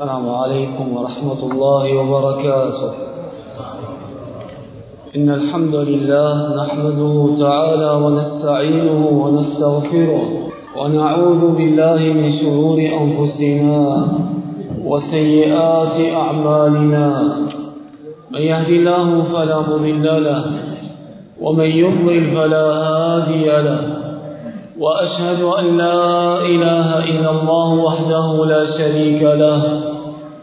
السلام عليكم ورحمة الله وبركاته. إن الحمد لله نحمده تعالى ونستعينه ونستغفره ونعوذ بالله من شرور أنفسنا وسيئات أعمالنا. من يهدي الله فلا مضل له ومن يضلل فلا هادي له. وأشهد أن لا إله إلا الله وحده لا شريك له.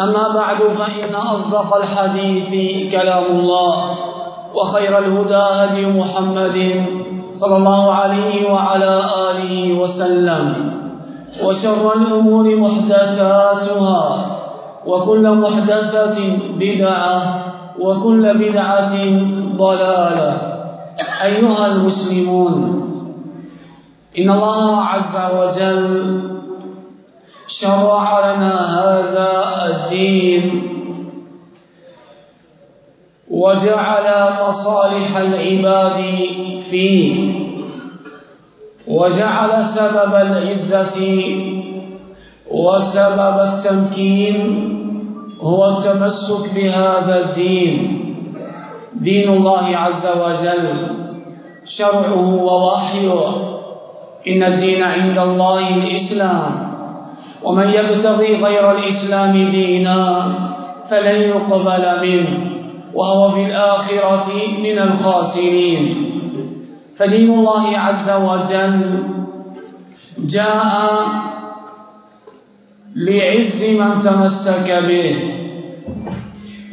أما بعد فإن أصدق الحديث كلام الله وخير الهدى هدي محمد صلى الله عليه وعلى آله وسلم وشر الأمور محدثاتها وكل محدثة بدعة وكل بدعة ضلالة. أيها المسلمون إن الله عز وجل شرع لنا هذا الدين. وجعل مصالح العباد فيه. وجعل سبب العزة وسبب التمكين هو التمسك بهذا الدين. دين الله عز وجل. شرعه ووحيه إن الدين عند الله الإسلام. ومن يبتغي غير الإسلام دينا فلن يقبل منه وهو في الآخرة من الخاسرين. فدين الله عز وجل جاء لعز من تمسك به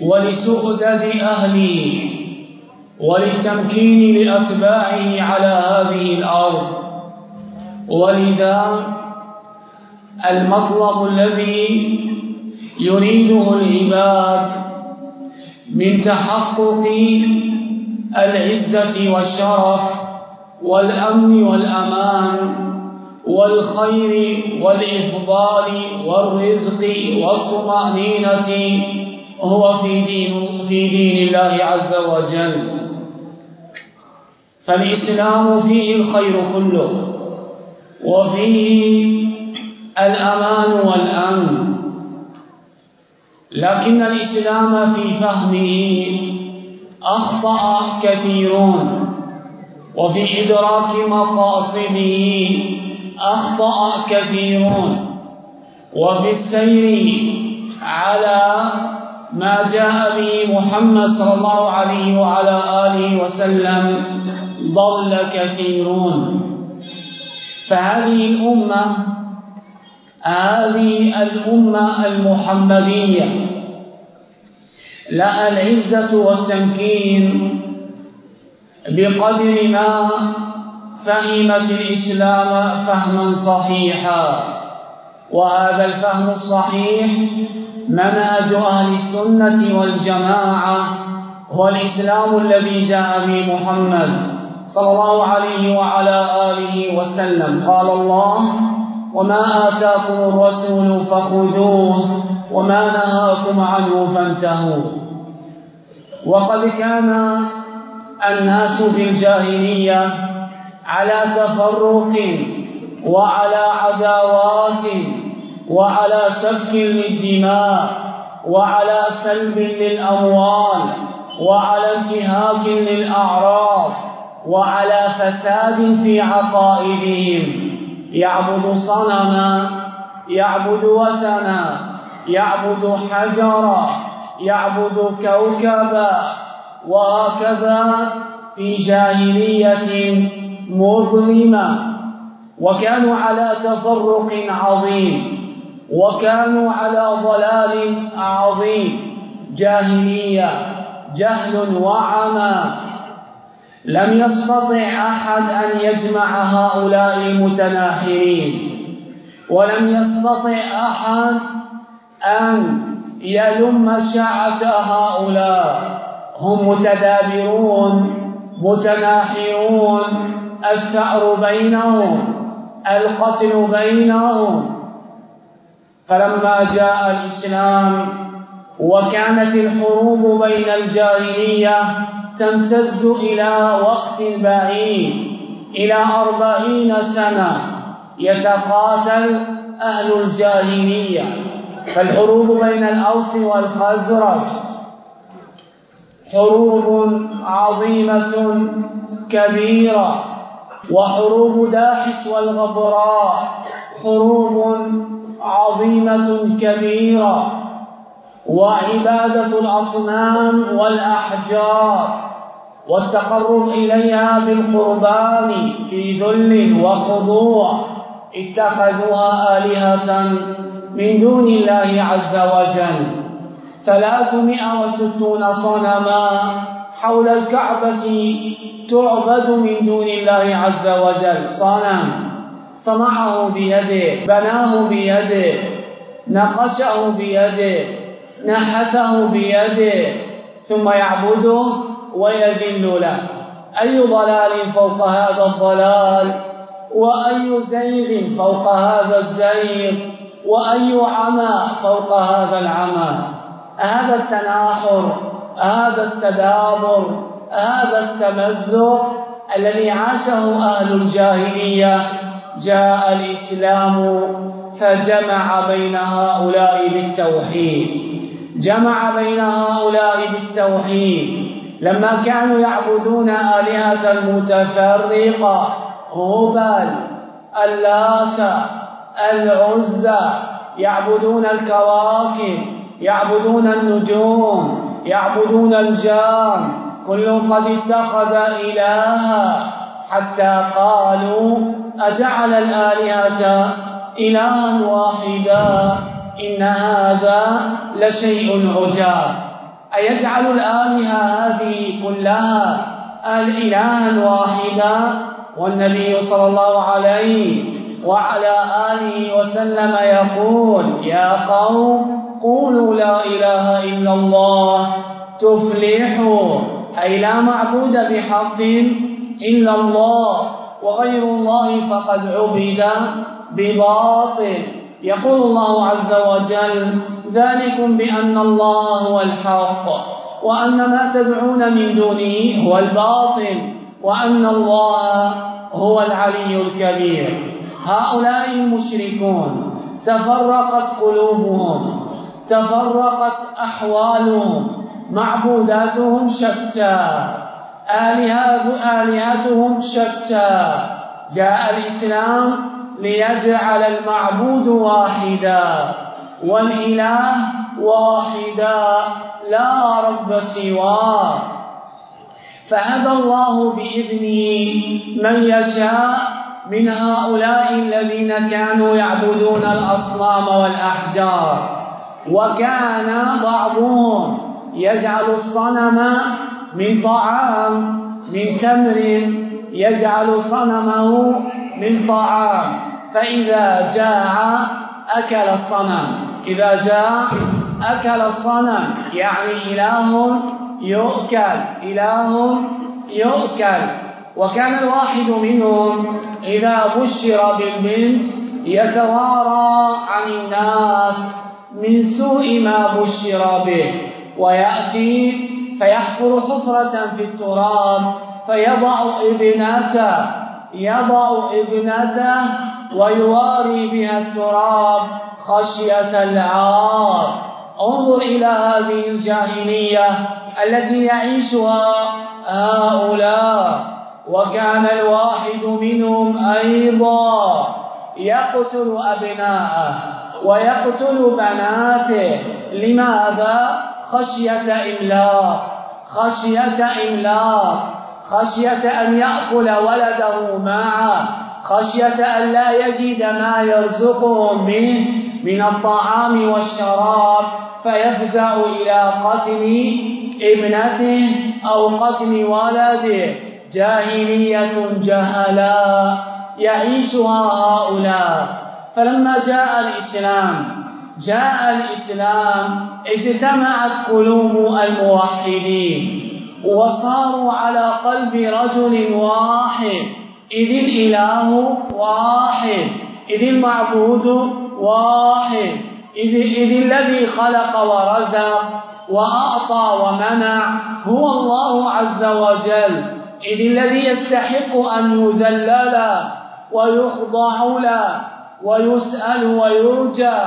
ولسؤدد أهله وللتمكين لأتباعه على هذه الأرض. ولذا المطلب الذي يريده العباد من تحقق العزة والشرف والأمن والأمان والخير والإفضال والرزق والطمأنينة هو في دين, في دين الله عز وجل. فالإسلام فيه الخير كله وفيه الأمان والأمن. لكن الإسلام في فهمه أخطأ كثيرون وفي إدراك مقاصده أخطأ كثيرون وفي السير على ما جاء به محمد صلى الله عليه وعلى آله وسلم ضل كثيرون. فهذه الأمة هذه الأمة المحمدية. لها العزة والتمكين. بقدر ما فهمت الإسلام فهما صحيحا. وهذا الفهم الصحيح منهج أهل السنة والجماعة هو الإسلام الذي جاء به محمد صلى الله عليه وعلى آله وسلم. قال الله وما آتاكم الرسول فخذوه وما نهاكم عنه فانتهوا. وقد كان الناس في الجاهلية على تفرق وعلى عداوات وعلى سفك للدماء وعلى سلب للأموال وعلى انتهاك للأعراض وعلى فساد في عقائدهم. يعبد صنما يعبد وثنا يعبد حجرا يعبد كوكبا وهكذا في جاهلية مظلمة. وكانوا على تفرق عظيم وكانوا على ضلال عظيم. جاهلية جهل وعمى لم يستطع أحد أن يجمع هؤلاء المتناحرين. ولم يستطع أحد أن يلم شعة هؤلاء. هم متدابرون متناحرون. الثأر بينهم القتل بينهم. فلما جاء الإسلام وكانت الحروب بين الجاهلية تمتد إلى وقت بعيد إلى أربعين سنة يتقاتل أهل الجاهلية. فالحروب بين الأوس والخزرج حروب عظيمة كبيرة وحروب داحس والغبراء حروب عظيمة كبيرة. وعبادة الأصنام والأحجار والتقرب إليها بالقربان في ذل وخضوع. اتخذوها آلهة من دون الله عز وجل. ثلاثمائة وستون صنما حول الكعبة تعبد من دون الله عز وجل. صنم. صنعه بيده. بناه بيده. نقشه بيده. نحته بيده. ثم يعبده ويذل له. أي ضلال فوق هذا الضلال؟ وأي زيغ فوق هذا الزيغ؟ وأي عمى فوق هذا العمى؟ هذا التناحر هذا التدابر هذا التمزق الذي عاشه أهل الجاهلية. جاء الإسلام فجمع بين هؤلاء بالتوحيد. جمع بين هؤلاء بالتوحيد. لما كانوا يعبدون آلهة المتفرقة هبل اللات العزى يعبدون الكواكب يعبدون النجوم يعبدون الجان كل قد اتخذ إلها حتى قالوا أجعل الآلهة إلها واحدا؟ إن هذا لشيء عجاب. أيجعل الآلهة هذه كلها إلها واحدا؟ والنبي صلى الله عليه وعلى آله وسلم يقول يا قوم قولوا لا إله إلا الله تفلحوا أي لا معبود بحق إلا الله وغير الله فقد عبد بباطل. يقول الله عز وجل ذلكم بأن الله هو الحق وأن ما تدعون من دونه هو الباطل وأن الله هو العلي الكبير. هؤلاء المشركون تفرقت قلوبهم تفرقت أحوالهم معبوداتهم شتى آلهاتهم شتى. جاء الإسلام ليجعل المعبود واحدا. والإله واحدا لا رب سواه فهدى الله بإذنه من يشاء من هؤلاء الذين كانوا يعبدون الأصنام والأحجار وكان بعضهم يجعل الصنم من طعام من تمر يجعل صنمه من طعام فإذا جاع أكل الصنم إذا جاء أكل الصنم يعني إله يؤكل إله يؤكل. وكان الواحد منهم إذا بشر بالبنت يتوارى عن الناس من سوء ما بشر به. ويأتي فيحفر حفرة في التراب فيضع ابنته يضع ابنته ويواري بها التراب خشية العار. انظر إلى هذه الجاهلية التي يعيشها هؤلاء. وكان الواحد منهم أيضا يقتل أبناءه ويقتل بناته. لماذا؟ خشية إملاق. خشية إملاق. خشية أن يأكل ولده معه. خشية أن لا يجد ما يرزقهم به من الطعام والشراب فيفزع إلى قتل ابنته أو قتل ولده جاهلية جهلاء يعيشها هؤلاء. فلما جاء الإسلام جاء الإسلام اجتمعت قلوب الموحدين وصاروا على قلب رجل واحد. إذ الإله واحد إذ المعبود واحد إذ, إذ الذي خلق ورزق وأعطى ومنع هو الله عز وجل. إذ الذي يستحق أن يذلل ويخضع له ويسأل ويرجى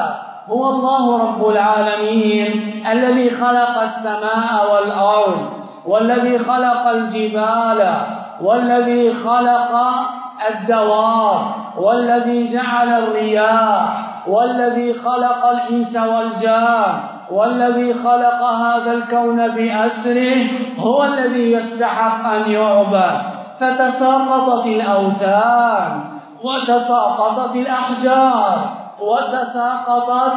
هو الله رب العالمين الذي خلق السماء والأرض والذي خلق الجبال والذي خلق الدواب والذي جعل الرياح والذي خلق الإنس والجان والذي خلق هذا الكون بأسره هو الذي يستحق أن يعبد. فتساقطت الأوثان وتساقطت الأحجار وتساقطت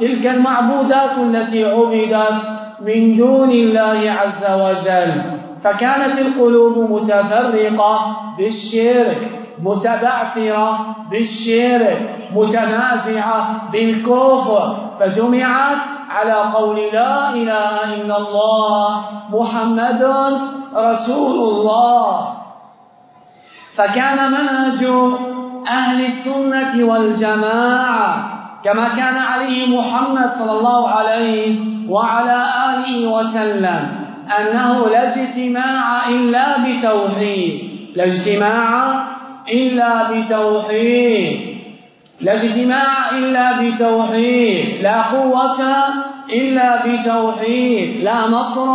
تلك المعبودات التي عبدت من دون الله عز وجل. فكانت القلوب متفرقة بالشرك متبعثرة بالشرك متنازعة بالكفر فجمعت على قول لا إله إلا الله محمد رسول الله. فكان منهج أهل السنة والجماعة كما كان عليه محمد صلى الله عليه وعلى آله وسلم. أنه لا اجتماع إلا بتوحيد. لا اجتماع إلا بتوحيد. لا اجتماع إلا بتوحيد. لا قوة إلا بتوحيد. لا نصر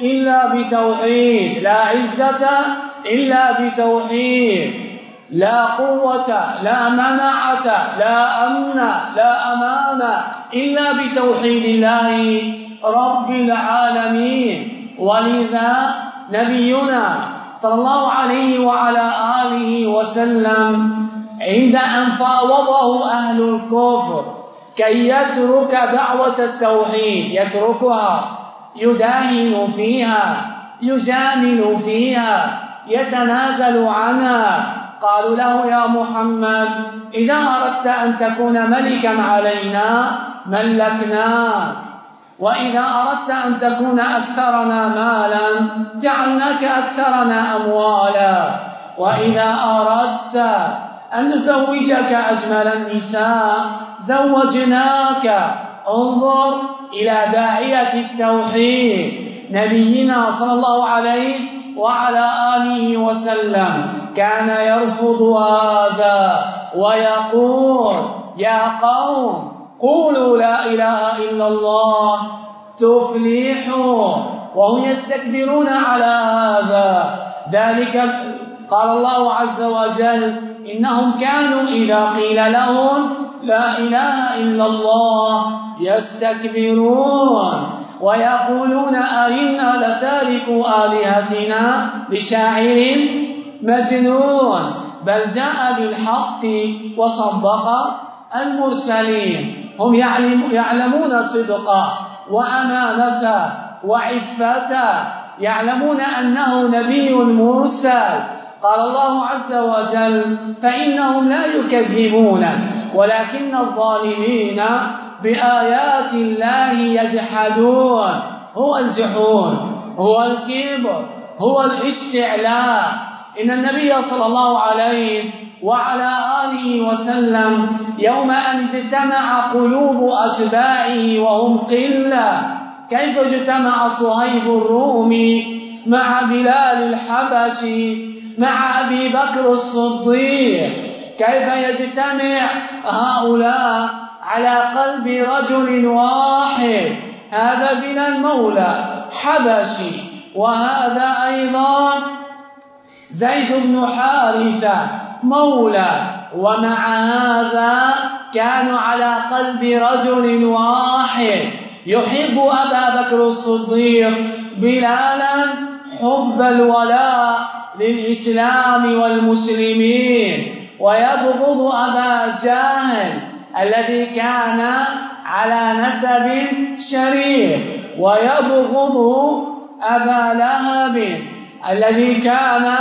إلا بتوحيد. لا عزة إلا بتوحيد. لا قوة لا منعة لا أمن لا أمان إلا بتوحيد الله رب العالمين. ولذا نبينا صلى الله عليه وعلى آله وسلم عند أن فاوضه أهل الكفر كي يترك دعوة التوحيد يتركها يداهن فيها يجامل فيها يتنازل عنها. قالوا له يا محمد إذا أردت أن تكون ملكا علينا ملكناك. وإذا أردت أن تكون أكثرنا مالا جعلناك أكثرنا أموالا. وإذا أردت أن نزوجك أجمل النساء زوجناك. انظر إلى داعية التوحيد. نبينا صلى الله عليه وعلى آله وسلم كان يرفض هذا ويقول يا قوم قولوا لا إله إلا الله تفلحوا وهم يستكبرون على هذا. ذلك قال الله عز وجل إنهم كانوا إذا قيل لهم لا إله إلا الله يستكبرون ويقولون أئنا لتاركوا آلهتنا بشاعر مجنون. بل جاء بالحق وصدق المرسلين. هم يعلمون صدقا وأمانة وعفة يعلمون أنه نبي مرسل. قال الله عز وجل فإنهم لا يكذبون ولكن الظالمين بآيات الله يجحدون. هو الجحود هو الكبر هو الاستعلاء. إن النبي صلى الله عليه وعلى آله وسلم. يوم أن اجتمع قلوب أتباعه وهم قلة. كيف اجتمع صهيب الرومي مع بلال الحبشي مع أبي بكر الصديق؟ كيف يجتمع هؤلاء على قلب رجل واحد؟ هذا بلال مولى حبشي. وهذا أيضا زيد بن حارثة. مولى ومع هذا كانوا على قلب رجل واحد يحب أبا بكر الصديق بلالا حب الولاء للإسلام والمسلمين ويبغض أبا جاهل الذي كان على نسب شريف ويبغض أبا لهب الذي كان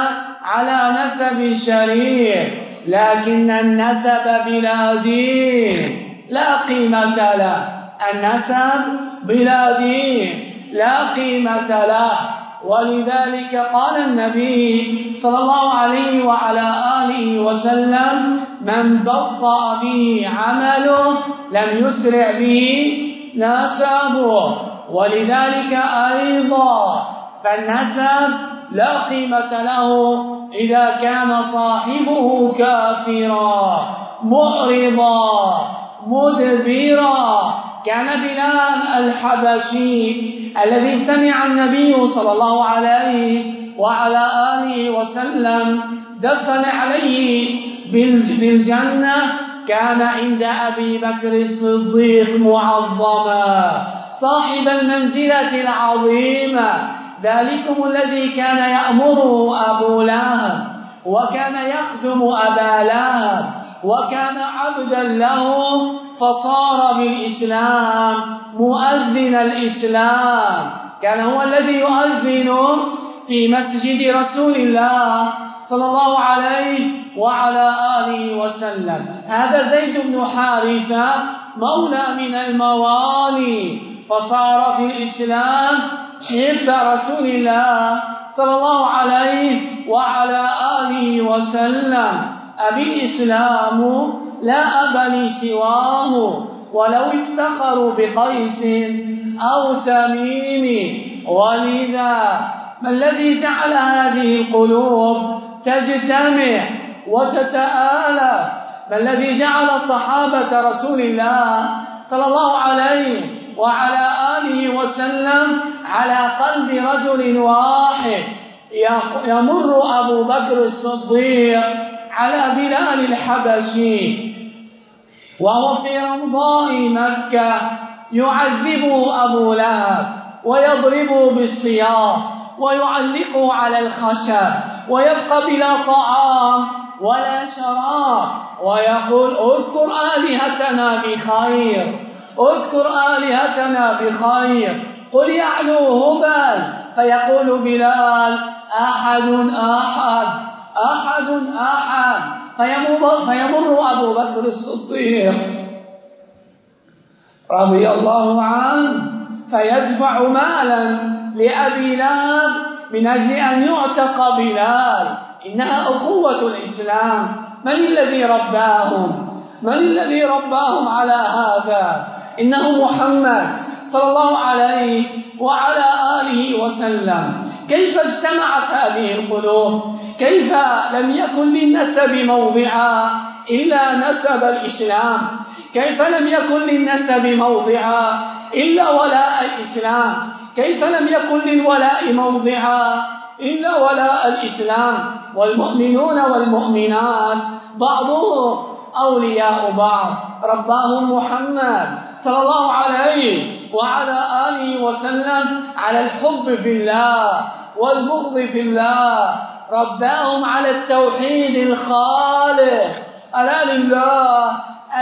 على نسب شريف لكن النسب بلا دين. لا قيمة له. النسب بلا دين. لا قيمة له. ولذلك قال النبي صلى الله عليه وعلى آله وسلم من بطأ به عمله لم يسرع به نسبه. ولذلك أيضا فالنسب لا قيمة له إذا كان صاحبه كافرا معرضا مدبرا. كان بلال الحبشي الذي سمع النبي صلى الله عليه وعلى آله وسلم دخل عليه بالجنة. كان عند أبي بكر الصديق معظما صاحب المنزلة العظيمة. ذلكم الذي كان يأمره أبو لهب وكان يخدم أبا لهب وكان عبدا له فصار بالإسلام مؤذن الإسلام. كان هو الذي يؤذن في مسجد رسول الله صلى الله عليه وعلى آله وسلم. هذا زيد بن حارثة مولى من الموالي فصار في الإسلام حب رسول الله صلى الله عليه وعلى آله وسلم. أبي الإسلام لا أب لي سواه ولو افتخروا بقيس أو تميم. ولذا ما الذي جعل هذه القلوب تجتمع وتتآلف ما الذي جعل صحابة رسول الله صلى الله عليه وعلى آله وسلم على قلب رجل واحد يمر أبو بكر الصديق على بلال الحبشي. وهو في رمضاء مكة يعذبه أبو لهب ويضربه بالسياط ويعلقه على الخشب ويبقى بلا طعام ولا شراب ويقول اذكر آلهتنا بخير اذكر آلهتنا بخير. قل يعلو هبل فيقول بلال أحد أحد أحد أحد. فيمر, فيمر أبو بكر الصديق رضي الله عنه فيدفع مالا لأبي لهب من أجل أن يعتق بلال. إنها أخوة الإسلام. من الذي رباهم؟ من الذي رباهم على هذا؟ إنه محمد. صلى الله عليه وعلى آله وسلم. كيف اجتمعت هذه القلوب؟ كيف لم يكن للنسب موضعا إلا نسب الإسلام؟ كيف لم يكن للنسب موضعا إلا ولاء الإسلام؟ كيف لم يكن للولاء موضعا إلا ولاء الإسلام؟ والمؤمنون والمؤمنات بعضهم أولياء بعض. رباهم محمد صلى الله عليه وعلى آله وسلم على الحب في الله والبغض في الله. رباهم على التوحيد الخالق. ألا لله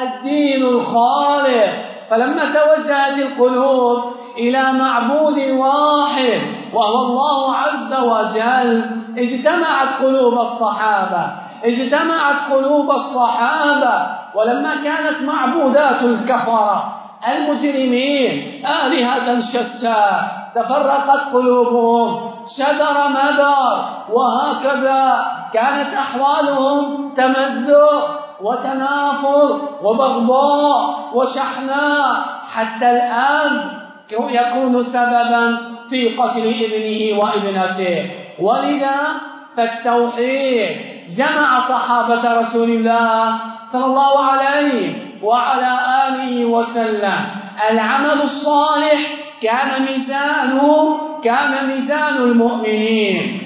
الدين الخالق. فلما توجهت القلوب إلى معبود واحد وهو الله عز وجل اجتمعت قلوب الصحابة. اجتمعت قلوب الصحابة. ولما كانت معبودات الكفرة المجرمين. آلهة شتى تفرقت قلوبهم شدر مدر وهكذا كانت أحوالهم تمزق وتنافر وبغضاء وشحناء. حتى الآن يكون سببا في قتل ابنه وابنته. ولذا فالتوحيد جمع صحابة رسول الله صلى الله عليه وعلى آله وسلم. العمل الصالح كان ميزانه كان ميزان المؤمنين.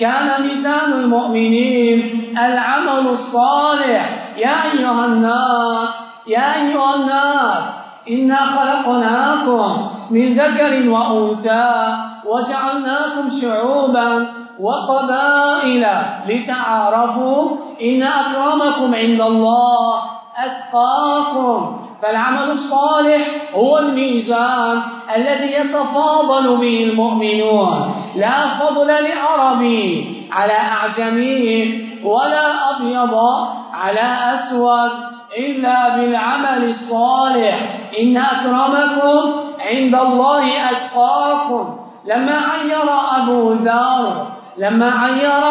كان ميزان المؤمنين. العمل الصالح يا أيها الناس يا أيها الناس إنا خلقناكم من ذكر وأنثى وجعلناكم شعوبا وقبائل. لتعارفوا إن أكرمكم عند الله أتقاكم. فالعمل الصالح هو الميزان الذي يتفاضل به المؤمنون. لا فضل لعربي على أعجمي ولا أبيض على أسود إلا بالعمل الصالح. إن أكرمكم عند الله أتقاكم. لما عير أبو ذر لما عير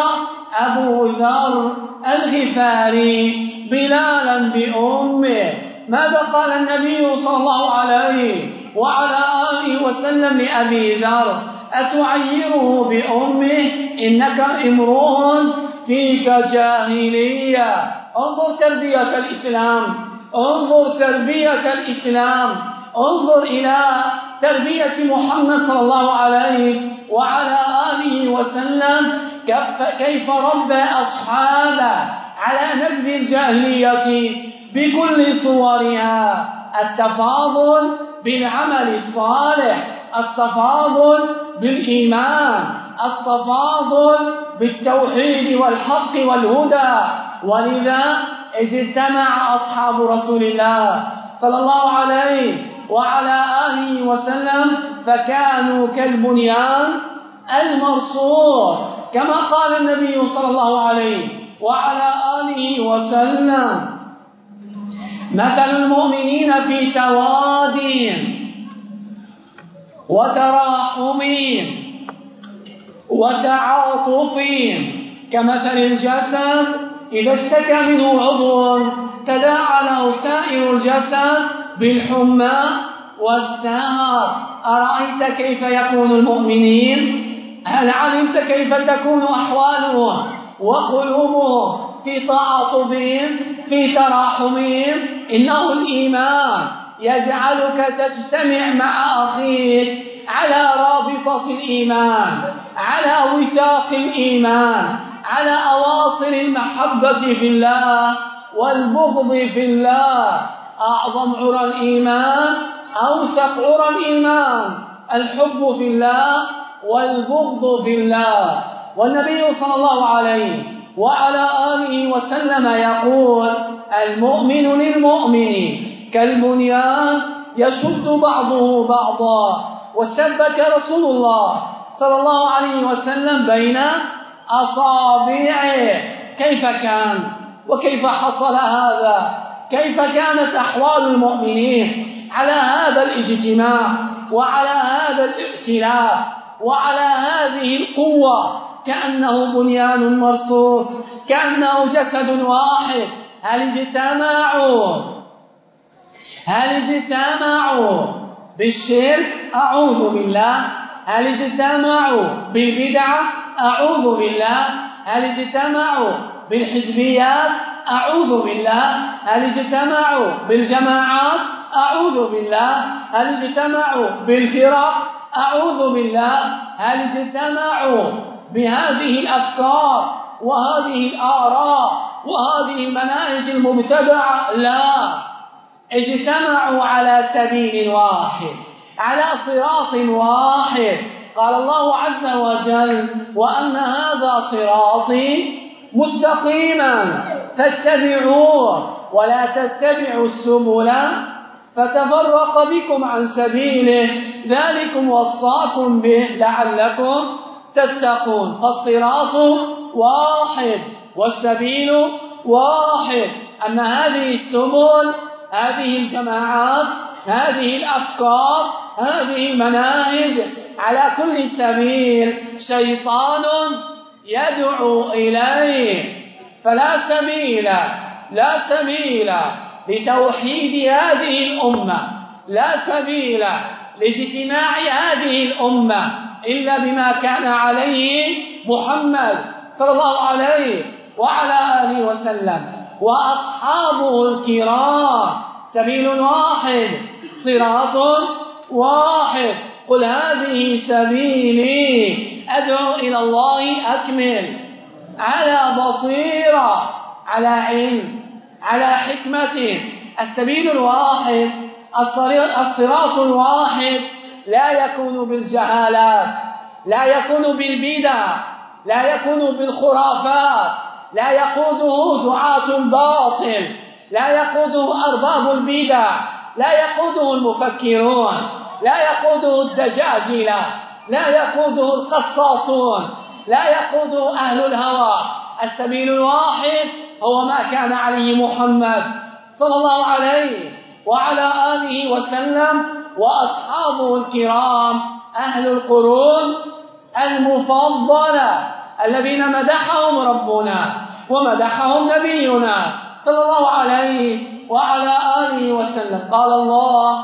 أبو ذر الغفاري بلالا بأمه ماذا قال النبي صلى الله عليه وعلى آله وسلم لأبي ذر أتعيره بأمه؟ إنك امرؤ فيك جاهلية. انظر تربية الإسلام انظر تربية الإسلام. انظر إلى تربية محمد صلى الله عليه وعلى آله وسلم. كيف ربى أصحابه على نبذ الجاهلية بكل صورها. التفاضل بالعمل الصالح التفاضل بالإيمان التفاضل بالتوحيد والحق والهدى. ولذا إذ اجتمع أصحاب رسول الله صلى الله عليه وعلى آله وسلم فكانوا كالبنيان المرصوص كما قال النبي صلى الله عليه وعلى آله وسلم. مثل المؤمنين في توادهم وتراحمهم وتعاطفهم كمثل الجسد إذا اشتكى منه عضو تداعى له سائر الجسد بالحمى والسهر. أرأيت كيف يكون المؤمنين؟ هل علمت كيف تكون أحوالهم وقلوبهم في تعاطفهم في تراحمهم؟ إنه الإيمان يجعلك تجتمع مع أخيك على رابطة الإيمان على وثاق الإيمان على أواصر المحبة في الله والبغض في الله. أعظم عرى الإيمان أوثق عرى الإيمان الحب في الله والبغض في الله. والنبي صلى الله عليه وعلى آله وسلم يقول المؤمن للمؤمن كالبنيان يشد بعضه بعضا. وسبك رسول الله صلى الله عليه وسلم بين أصابعه. كيف كان؟ وكيف حصل هذا؟ كيف كانت أحوال المؤمنين على هذا الاجتماع وعلى هذا الائتلاف وعلى هذه القوة؟ كأنه بنيان مرصوص كأنه جسد واحد. هل اجتمعوا؟ هل اجتمعوا بالشرك؟ أعوذ بالله. هل اجتمعوا بالبدعة؟ أعوذ بالله. هل اجتمعوا بالحزبيات؟ أعوذ بالله. هل اجتمعوا بالجماعات؟ أعوذ بالله. هل اجتمعوا بالفرق؟ أعوذ بالله. هل اجتمعوا بهذه الأفكار وهذه الآراء وهذه المناهج المبتدعة؟ لا. اجتمعوا على سبيل واحد على صراط واحد. قال الله عز وجل وأن هذا صراطي مستقيما. فاتبعوه ولا تتبعوا السبل فتفرق بكم عن سبيله. ذلكم وصاكم به لعلكم تتقون. فالصراط واحد والسبيل واحد. أما هذه السبل هذه الجماعات هذه الأفكار هذه المناهج على كل سبيل شيطان يدعو إليه. فلا سبيل لا سبيل لتوحيد هذه الأمة لا سبيل لاجتماع هذه الأمة إلا بما كان عليه محمد صلى الله عليه وعلى آله وسلم. وأصحابه الكرام سبيل واحد صراط واحد. قل هذه سبيلي أدعو إلى الله أكمل. على بصيرة على علم على حكمة. السبيل الواحد الصراط الواحد لا يكون بالجهالات لا يكون بالبدع لا يكون بالخرافات لا يقوده دعاة باطل لا يقوده أرباب البدع لا يقوده المفكرون لا يقوده الدجاجلة لا يقوده القصاصون. لا يقوده أهل الهوى. السبيل الواحد هو ما كان عليه محمد صلى الله عليه وعلى آله وسلم وأصحابه الكرام أهل القرون المفضلة الذين مدحهم ربنا ومدحهم نبينا صلى الله عليه وعلى آله وسلم. قال الله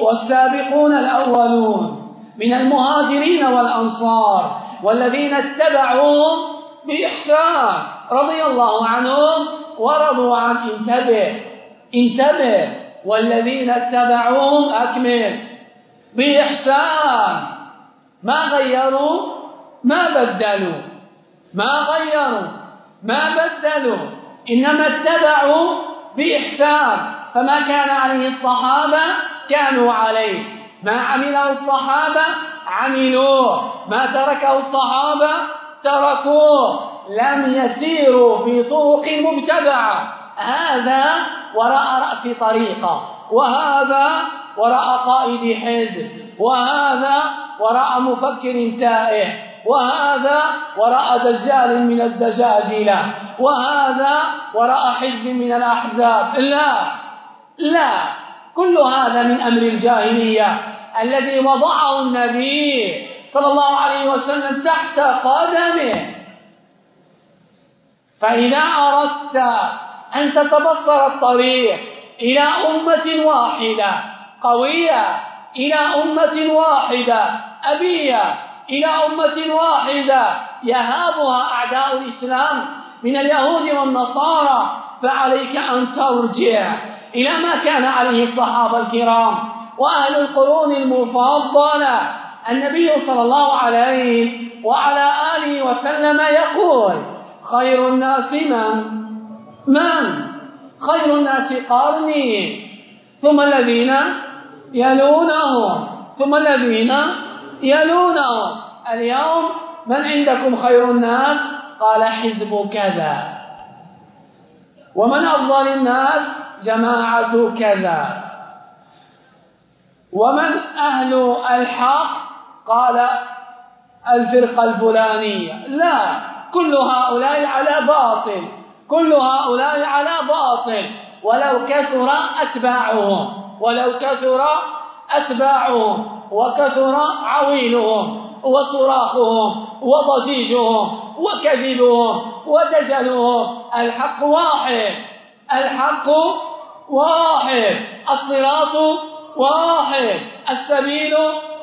والسابقون الأولون. من المهاجرين والأنصار والذين اتبعوهم بإحسان رضي الله عنهم ورضوا عن انتبه. انتبه. والذين اتبعوهم أكمل. بإحسان. ما غيروا؟ ما بدلوا. ما غيروا. ما بدلوا. إنما اتبعوا بإحسان. فما كان عليه الصحابة كانوا عليه. ما عمله الصحابة عملوه. ما تركه الصحابة تركوه. لم يسيروا في طرق مبتدعة. هذا وراء رأس طريقة. وهذا وراء قائد حزب. وهذا وراء مفكر تائه. وهذا وراء دجال من الدجاجلة. وهذا وراء حزب من الأحزاب. لا. لا. كل هذا من أمر الجاهلية الذي وضعه النبي صلى الله عليه وسلم تحت قدمه. فإذا أردت أن تتبصر الطريق إلى أمة واحدة قوية إلى أمة واحدة أبية إلى أمة واحدة يهابها أعداء الإسلام من اليهود والنصارى فعليك أن ترجع. إلى ما كان عليه الصحابة الكرام وأهل القرون المفضلة. النبي صلى الله عليه وعلى آله وسلم يقول خير الناس من؟ من؟ خير الناس قرني. ثم الذين يلونهم. ثم الذين يلونهم. اليوم من عندكم خير الناس؟ قال حزب كذا ومن أفضل الناس جماعة كذا. ومن أهل الحق قال الفرقة الفلانية. لا كل هؤلاء على باطل. كل هؤلاء على باطل. ولو كثر أتباعهم. ولو كثر أتباعهم. وكثر عويلهم. وصراخهم وضجيجهم وكذبهم ودجلهم. الحق واحد الحق واحد الصراط واحد السبيل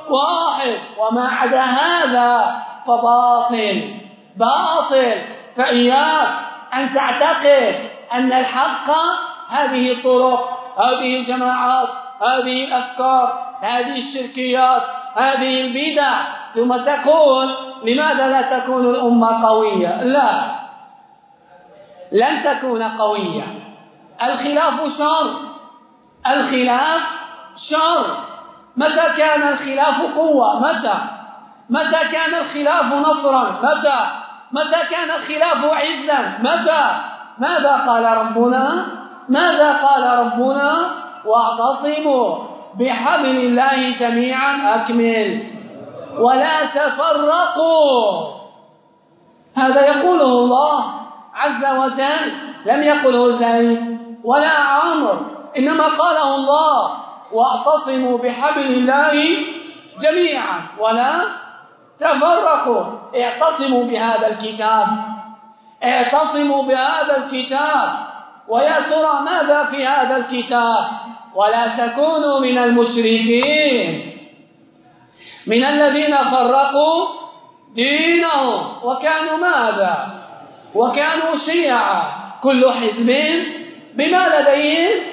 واحد. وما عدا هذا فباطل باطل. فإياك أن تعتقد أن الحق هذه الطرق هذه الجماعات هذه الأفكار هذه الشركيات هذه البدع. ثم تقول لماذا لا تكون الأمة قوية؟ لا. لن تكون قوية. الخلاف شر. الخلاف شر. متى كان الخلاف قوة؟ متى؟ متى كان الخلاف نصرا؟ متى؟ متى كان الخلاف عزا متى؟ ماذا قال ربنا؟ ماذا قال ربنا؟ واعتصموا. بحبل الله جميعا أكمل. ولا تفرقوا. هذا يقوله الله عز وجل. لم يقله زيد ولا عمرو. إنما قاله الله واعتصموا بحبل الله جميعا ولا تفرقوا. اعتصموا بهذا الكتاب. اعتصموا بهذا الكتاب. ويا ترى ماذا في هذا الكتاب؟ ولا تكونوا من المشركين. من الذين فرقوا دينهم وكانوا ماذا؟ وكانوا شيعا كل حزب بما لديهم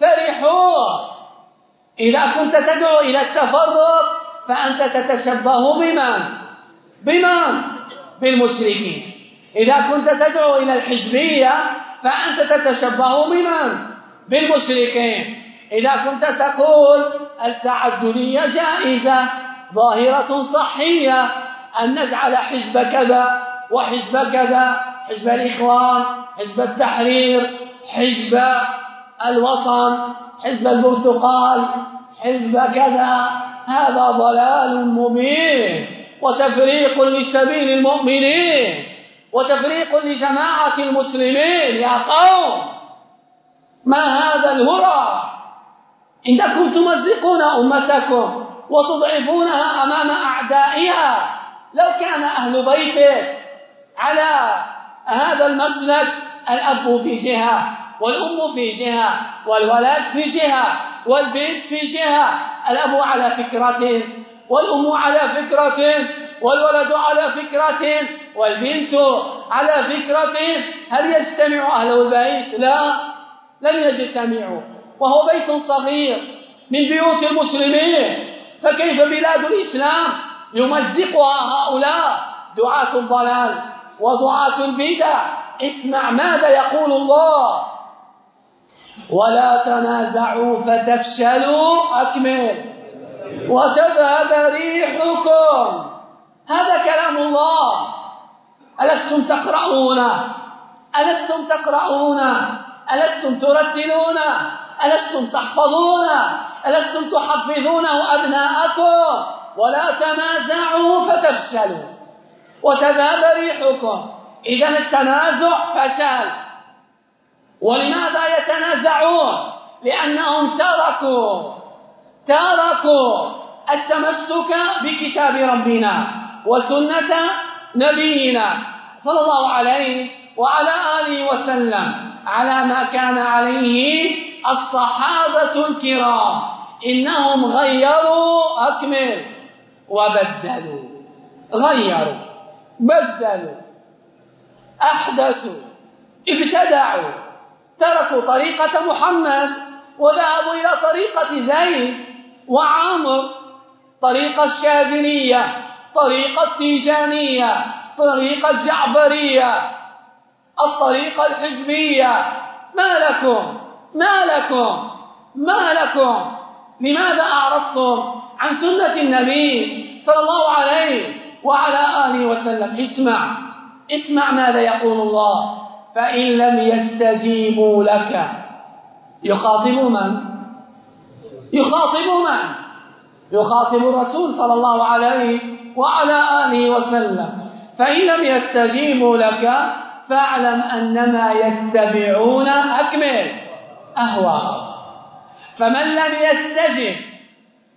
فرحون. إذا كنت تدعو إلى التفرق فأنت تتشبه بمن؟ بمن؟ بالمشركين. إذا كنت تدعو إلى الحزبية فأنت تتشبه بمن؟ بالمشركين. إذا كنت تقول التعددية جائزة ظاهرة صحية أن نجعل حزب كذا وحزب كذا حزب الإخوان حزب التحرير حزب الوطن حزب البرتقال حزب كذا. هذا ضلال مبين وتفريق لسبيل المؤمنين وتفريق لجماعة المسلمين. يا قوم ما هذا الهرى؟ إنكم تمزقون أمتكم وتضعفونها أمام أعدائها. لو كان أهل بيتك على هذا المسلك الأب في جهة والأم في جهة والولد في جهة والبنت في جهة الأب على فكرة والأم على فكرة والولد على فكرة والبنت على فكرة. هل يجتمع أهل البيت؟ لا لن يجتمعوا. وهو بيت صغير من بيوت المسلمين. فكيف بلاد الإسلام؟ يمزقها هؤلاء. دعاة الضلال ودعاة البدع اسمع ماذا يقول الله. ولا تنازعوا فتفشلوا. أكمل. وتذهب ريحكم. هذا كلام الله. ألستم تقرؤون ألستم تقرؤون ألستم ترتلون ألستم تحفظون؟ ألستم تحفظونه أبناءكم؟ ولا تنازعوا فتفشلوا. وتذهب ريحكم. إذا التنازع فشل. ولماذا يتنازعون؟ لأنهم تركوا. تركوا التمسك بكتاب ربنا وسنة نبينا. صلى الله عليه وعلى آله وسلم على ما كان عليه الصحابة الكرام. إنهم غيروا أكمل وبدلوا. غيروا بدلوا أحدثوا ابتدعوا تركوا طريقة محمد وذهبوا إلى طريقة زيد وعامر طريقة الشاذلية طريقة التيجانية طريقة الجعفرية الطريقة الحزبية ما لكم؟ ما لكم؟ ما لكم؟ لماذا أعرضتم عن سنة النبي صلى الله عليه وعلى آله وسلم؟ اسمع اسمع ماذا يقول الله. فإن لم يستجيبوا لك. يخاطب من؟ يخاطب من؟ يخاطب الرسول صلى الله عليه وعلى آله وسلم. فإن لم يستجيبوا لك فاعلم أنما يتبعون أكمل أهواءهم فمن لم يستجب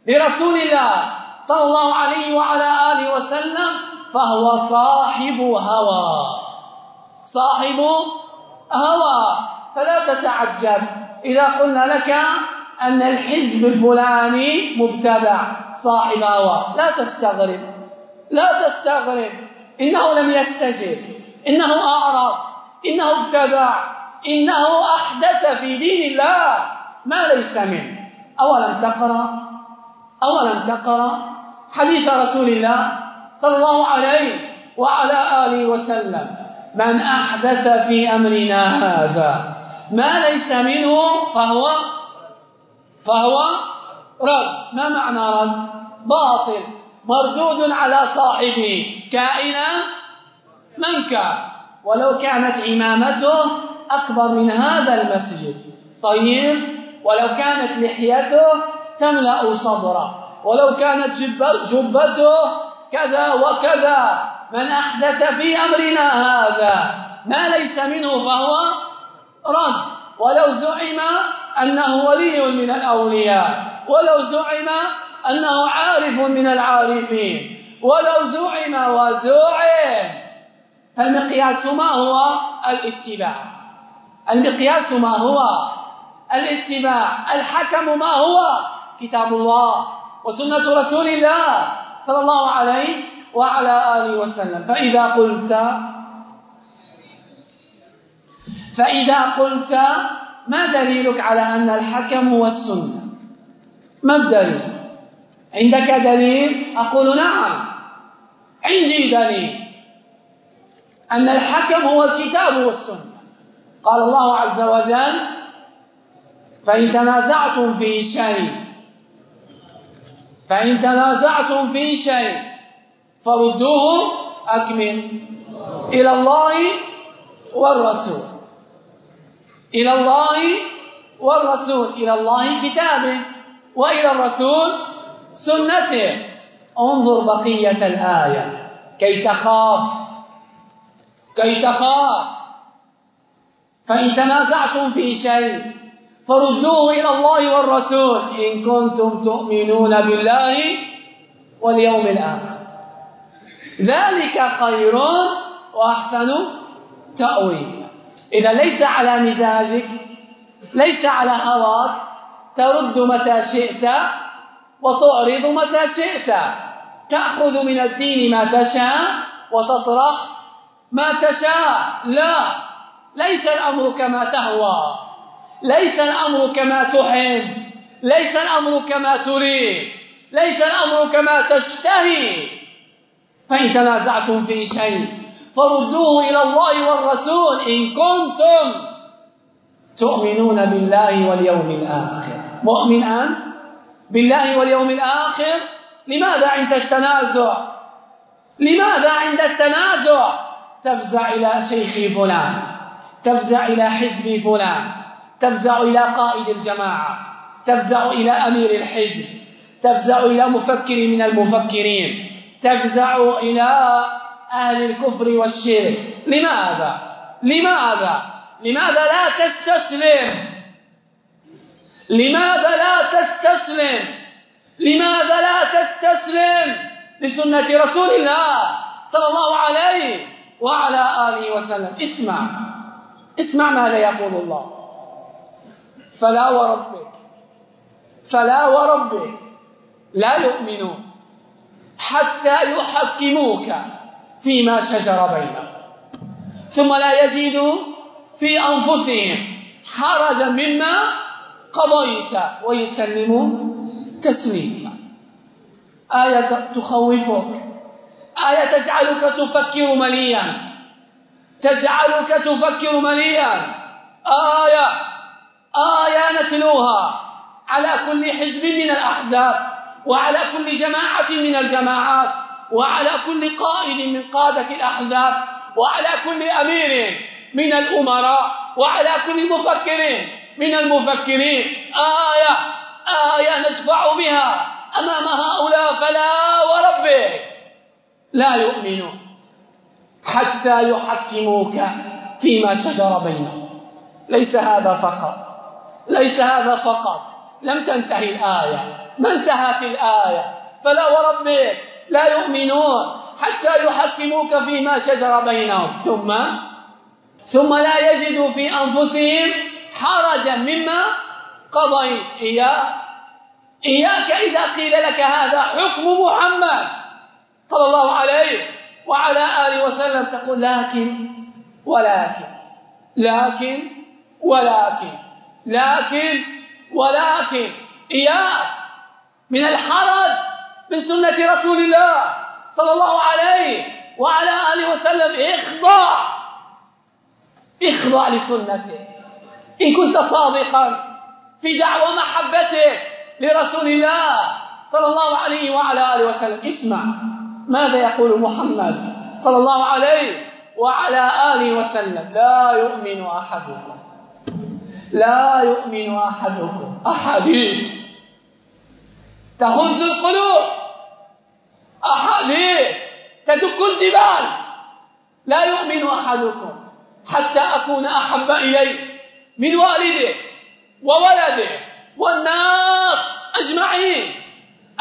لرسول الله صلى الله عليه وعلى آله وسلم فهو صاحب هوى. صاحب هوى. فلا تتعجب. إذا قلنا لك أن الحزب الفلاني مبتدع صاحب هوى. لا تستغرب. لا تستغرب. إنه لم يستجب إنه أعرض إنه ابتدع إنه أحدث في دين الله. ما ليس منه. أولم تقرأ؟ أولم تقرأ؟ حديث رسول الله صلى الله عليه وعلى آله وسلم. من أحدث في أمرنا هذا ما ليس منه فهو فهو رد. ما معنى رد؟ باطل. مردود على صاحبه. كائنا من كان ولو كانت إمامته أكبر من هذا المسجد. طيب ولو كانت لحيته تملأ صدره ولو كانت جبته كذا وكذا. من أحدث في أمرنا هذا. ما ليس منه فهو رد. ولو زعم أنه ولي من الأولياء. ولو زعم أنه عارف من العارفين. ولو زعم وزعم فالمقياس ما هو؟ الاتباع. المقياس ما هو؟ الاتباع. الحكم ما هو؟ كتاب الله وسنة رسول الله صلى الله عليه وعلى آله وسلم. فإذا قلت فإذا قلت ما دليلك على أن الحكم هو السنة؟ ما الدليل؟ عندك دليل؟ أقول نعم. عندي دليل أن الحكم هو الكتاب والسنة. قال الله عز وجل فإن تنازعتم في شيء فإن تنازعتم في شيء فردوه أكمل إلى الله والرسول. إلى الله والرسول إلى الله كتابه وإلى الرسول سنته. انظر بقية الآية. كي تخاف. كي تخاف. فإن تنازعتم في شيء فردوه إلى الله والرسول. إن كنتم تؤمنون بالله واليوم الآخر. ذلك خير وأحسن تأويل. إذا ليس على مزاجك ليس على هواك ترد متى شئت وتعرض متى شئت. تأخذ من الدين ما تشاء وتطرح ما تشاء. لا ليس الأمر كما تهوى. ليس الأمر كما تحب. ليس الأمر كما تريد. ليس الأمر كما تشتهي. فإن تنازعتم في شيء فردوه إلى الله والرسول إن كنتم تؤمنون بالله واليوم الآخر. مؤمن أنت بالله واليوم الآخر؟ لماذا عند التنازع؟ لماذا عند التنازع؟ تفزع إلى شيخ فلان تفزع إلى حزب فلان تفزع إلى قائد الجماعة تفزع إلى أمير الحزب تفزع إلى مفكر من المفكرين تفزع إلى أهل الكفر والشرك. لماذا؟ لماذا؟ لماذا لا تستسلم؟ لماذا لا تستسلم؟ لماذا لا تستسلم؟ لسنة رسول الله صلى الله عليه وعلى آله وسلم. اسمع. اسمع ماذا يقول الله. فلا وربك. فلا وربك. لا يؤمنون. حتى يحكموك فيما شجر بينهم. ثم لا يزيدوا في أنفسهم حرجا مما قضيت ويسلموا تسليما. آية تخوفك. آية تجعلك تفكر مليا. تجعلك تفكر مليا. آية. آية نتلوها على كل حزب من الأحزاب وعلى كل جماعة من الجماعات وعلى كل قائد من قادة الأحزاب وعلى كل أمير من الأمراء وعلى كل مفكر من المفكرين. آية آية ندفع بها. أمام هؤلاء فلا وربك. لا يؤمنون حتى يحكموك فيما شجر بينهم. ليس هذا فقط. ليس هذا فقط. لم تنتهي الآية. ما انتهت الآية؟ فلا وربك. لا يؤمنون حتى يحكموك فيما شجر بينهم. ثم؟ ثم لا يجدوا في أنفسهم حرجا مما قضيت إياه إياك إذا قيل لك هذا حكم محمد صلى الله عليه وعلى آله وسلم تقول لكن ولكن لكن ولكن لكن ولكن. إياك من الحرج من سنة رسول الله صلى الله عليه وعلى آله وسلم اخضع اخضع لسنته. إن كنت صادقا في دعوى محبته لرسول الله صلى الله عليه وعلى آله وسلم. اسمع ماذا يقول محمد صلى الله عليه وعلى آله وسلم. لا يؤمن أحدكم. لا يؤمن أحدكم. أحاديث. تهز القلوب. أحاديث. تدك الجبال. لا يؤمن أحدكم. حتى أكون أحب إليه. من والده وولده والناس أجمعين.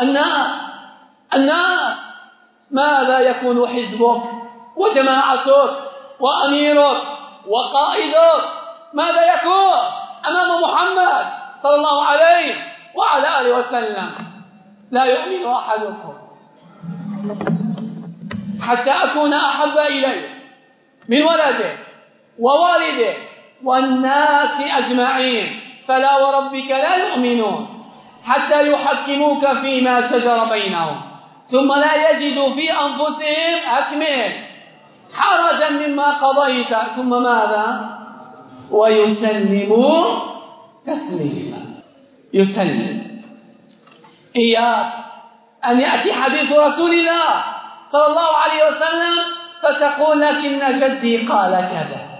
الناس الناس. ماذا يكون حزبك وجماعتك وأميرك وقائدك؟ ماذا يكون أمام محمد صلى الله عليه وعلى آله وسلم؟ لا يؤمن أحدكم. حتى أكون أحب إليه من ولده ووالده والناس أجمعين. فلا وربك لا يؤمنون حتى يحكموك فيما شجر بينهم. ثم لا يجدوا في أنفسهم أكمل حرجا مما قضيت. ثم ماذا؟ ويسلموا تسليما. يسلم. إياك أن يأتي حديث رسول الله صلى الله عليه وسلم فتقول لكن جدي قال كذا.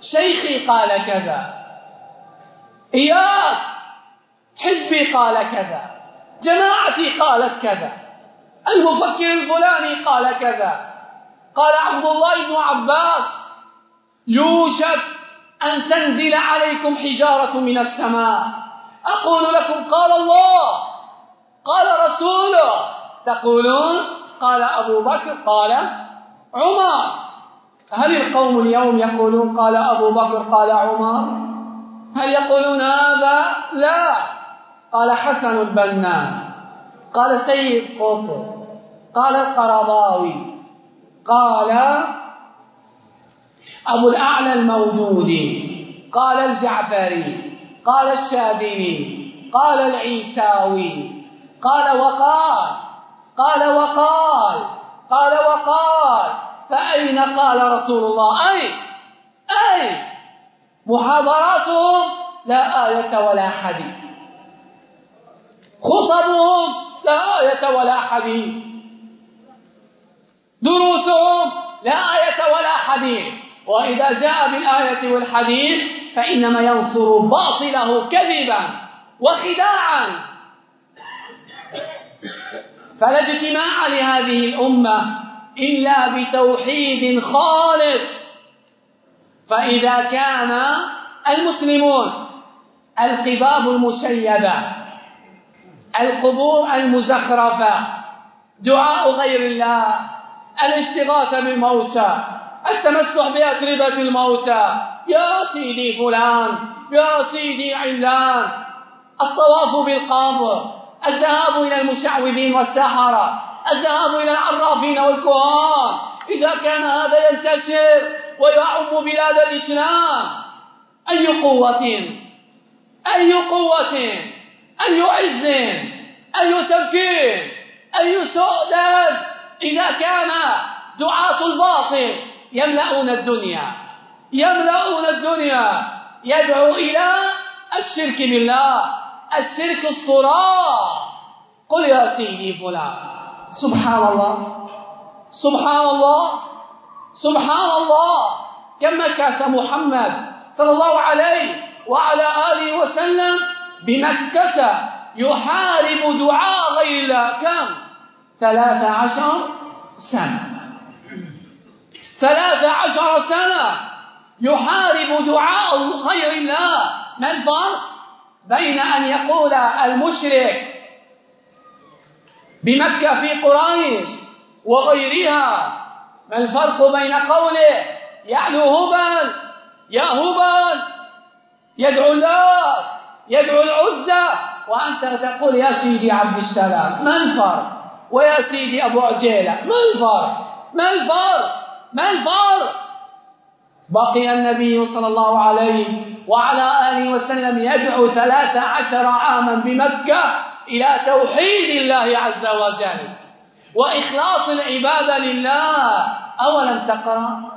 شيخي قال كذا. إياك حزبي قال كذا جماعتي قالت كذا المفكر الفلاني قال كذا. قال عبد الله بن عباس يوشك أن تنزل عليكم حجارة من السماء. أقول لكم قال الله قال رسوله. تقولون قال أبو بكر قال عمر. هل القوم اليوم يقولون قال أبو بكر قال عمر؟ هل يقولون هذا؟ لا. قال حسن البنا قال سيد قطب قال القرضاوي قال أبو الأعلى المودودي قال الجعفري قال الشاذلي قال العيساوي قال وقال قال وقال قال وقال. فأين قال رسول الله؟ أين أين محاضراتهم لا آية ولا حديث. خطبهم لا آية ولا حديث. دروسهم لا آية ولا حديث. وإذا جاء بالآية والحديث فإنما ينصر باطله كذبا وخداعا. فلا اجتماع لهذه الأمة. إلا بتوحيد خالص. فإذا كان المسلمون القباب المشيبة القبور المزخرفة دعاء غير الله الاستغاثة بالموتى التمسح بأتربة الموتى يا سيدي فلان يا سيدي علان الطواف بالقبر الذهاب إلى المشعوذين والسحرة الذهاب إلى العرافين والكهان. إذا كان هذا ينتشر ويعم بلاد الإسلام أي قوة؟ أي قوة؟ أي عز؟ أي تمكين أي سؤدد إذا كان دعاة الباطل يملؤون الدنيا يملؤون الدنيا يدعو إلى الشرك بالله الشرك الصراع قل يا سيدي فلان. سبحان الله. سبحان الله. سبحان الله. كم مكث محمد صلى الله عليه وعلى آله وسلم بمكة يحارب دعاء غير الله كم؟ ثلاث عشر سنة. ثلاث عشر سنة يحارب دعاء غير الله. ما الفرق؟ بين أن يقول المشرك بمكة في قريش وغيرها. ما الفرق بين قوله يعلو هبل يا هبل يدعو الله يدعو العزة وأنت تقول يا سيدي عبد السلام ما الفرق؟ ويا سيدي أبو عجيلة ما الفرق؟ ما الفرق؟ ما الفرق؟ بقي النبي صلى الله عليه وعلى آله وسلم يدعو ثلاث عشر عاما بمكة. إلى توحيد الله عز وجل وإخلاص العبادة لله. أولم تقرأ.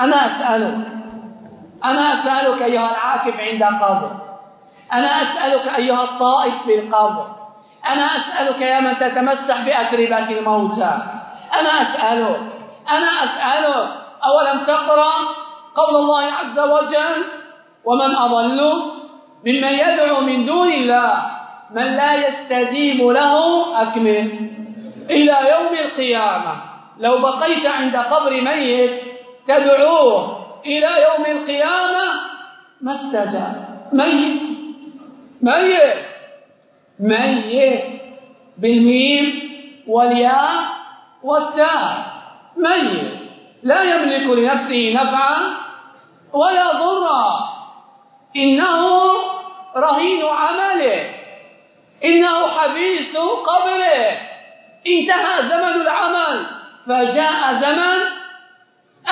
أنا أسألك. أنا أسألك أيها العاكف عند قبر. أنا أسألك أيها الطائف في القبر. أنا أسألك يا من تتمسح بأتربة الموتى. أنا أسألك. أنا أسألك. أولم تقرأ قول الله عز وجل ومن أضل ممن يدعو من دون الله من لا يستجيب له أكمل. إلى يوم القيامة. لو بقيت عند قبر ميت تدعوه. إلى يوم القيامة ما استجاب. ميت. ميت. ميت. بالميم والياء والتاء. ميت. لا يملك لنفسه نفعا ولا ضرا. إنه رهين عمله. إنه حبيس قبره. انتهى زمن العمل. فجاء زمن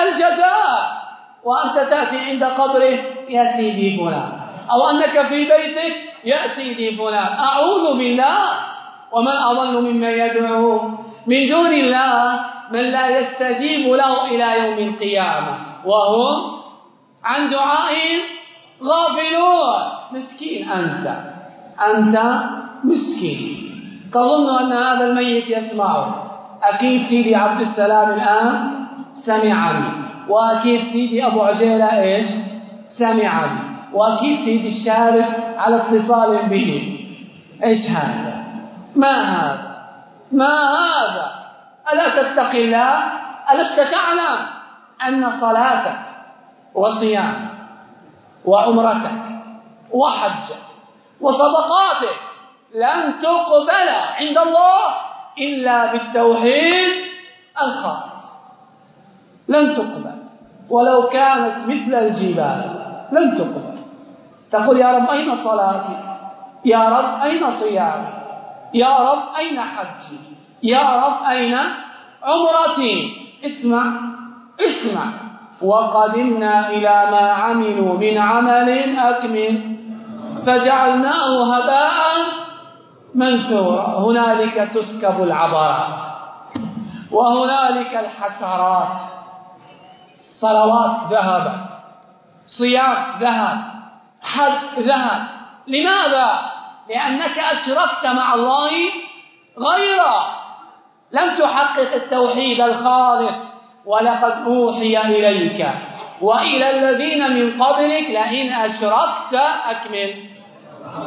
الجزاء. وأنت تأتي عند قبره يا سيدي فلان. أو أنك في بيتك يا سيدي فلان. أعوذ بالله. ومن أضل ممن يدعو؟ من دون الله من لا يستجيب له إلى يوم القيامة. وهم عن دعائهم غافلون. مسكين أنت. أنت مسكين. تظن أن هذا الميت يسمعه أكيد سيدي عبد السلام الآن سمعني. وأكيد سيدي أبو عجيلة إيش؟ سمعني. وأكيد سيدي الشارف على اتصال به. إيش هذا؟ ما هذا؟ ما هذا؟ ألا تتقي الله؟ ألست تعلم أن صلاتك وصيامك وعمرتك وحجك وصدقاتك لن تقبل عند الله إلا بالتوحيد الخالص. لن تقبل. ولو كانت مثل الجبال لن تقبل. تقول يا رب أين صلاتي؟ يا رب أين صيامي؟ يا رب أين حجي؟ يا رب أين عمرتي؟ اسمع اسمع. وقدمنا إلى ما عملوا من عمل أكمل. فجعلناه هباء منثورا هنالك تسكب العبرات. وهنالك الحسرات. صلوات ذهبت صيام ذهب. حج ذهب. لماذا؟ لأنك أشركت مع الله غيره. لم تحقق التوحيد الخالص. ولقد أوحي إليك. وإلى الذين من قبلك لئن أشركت أكمل.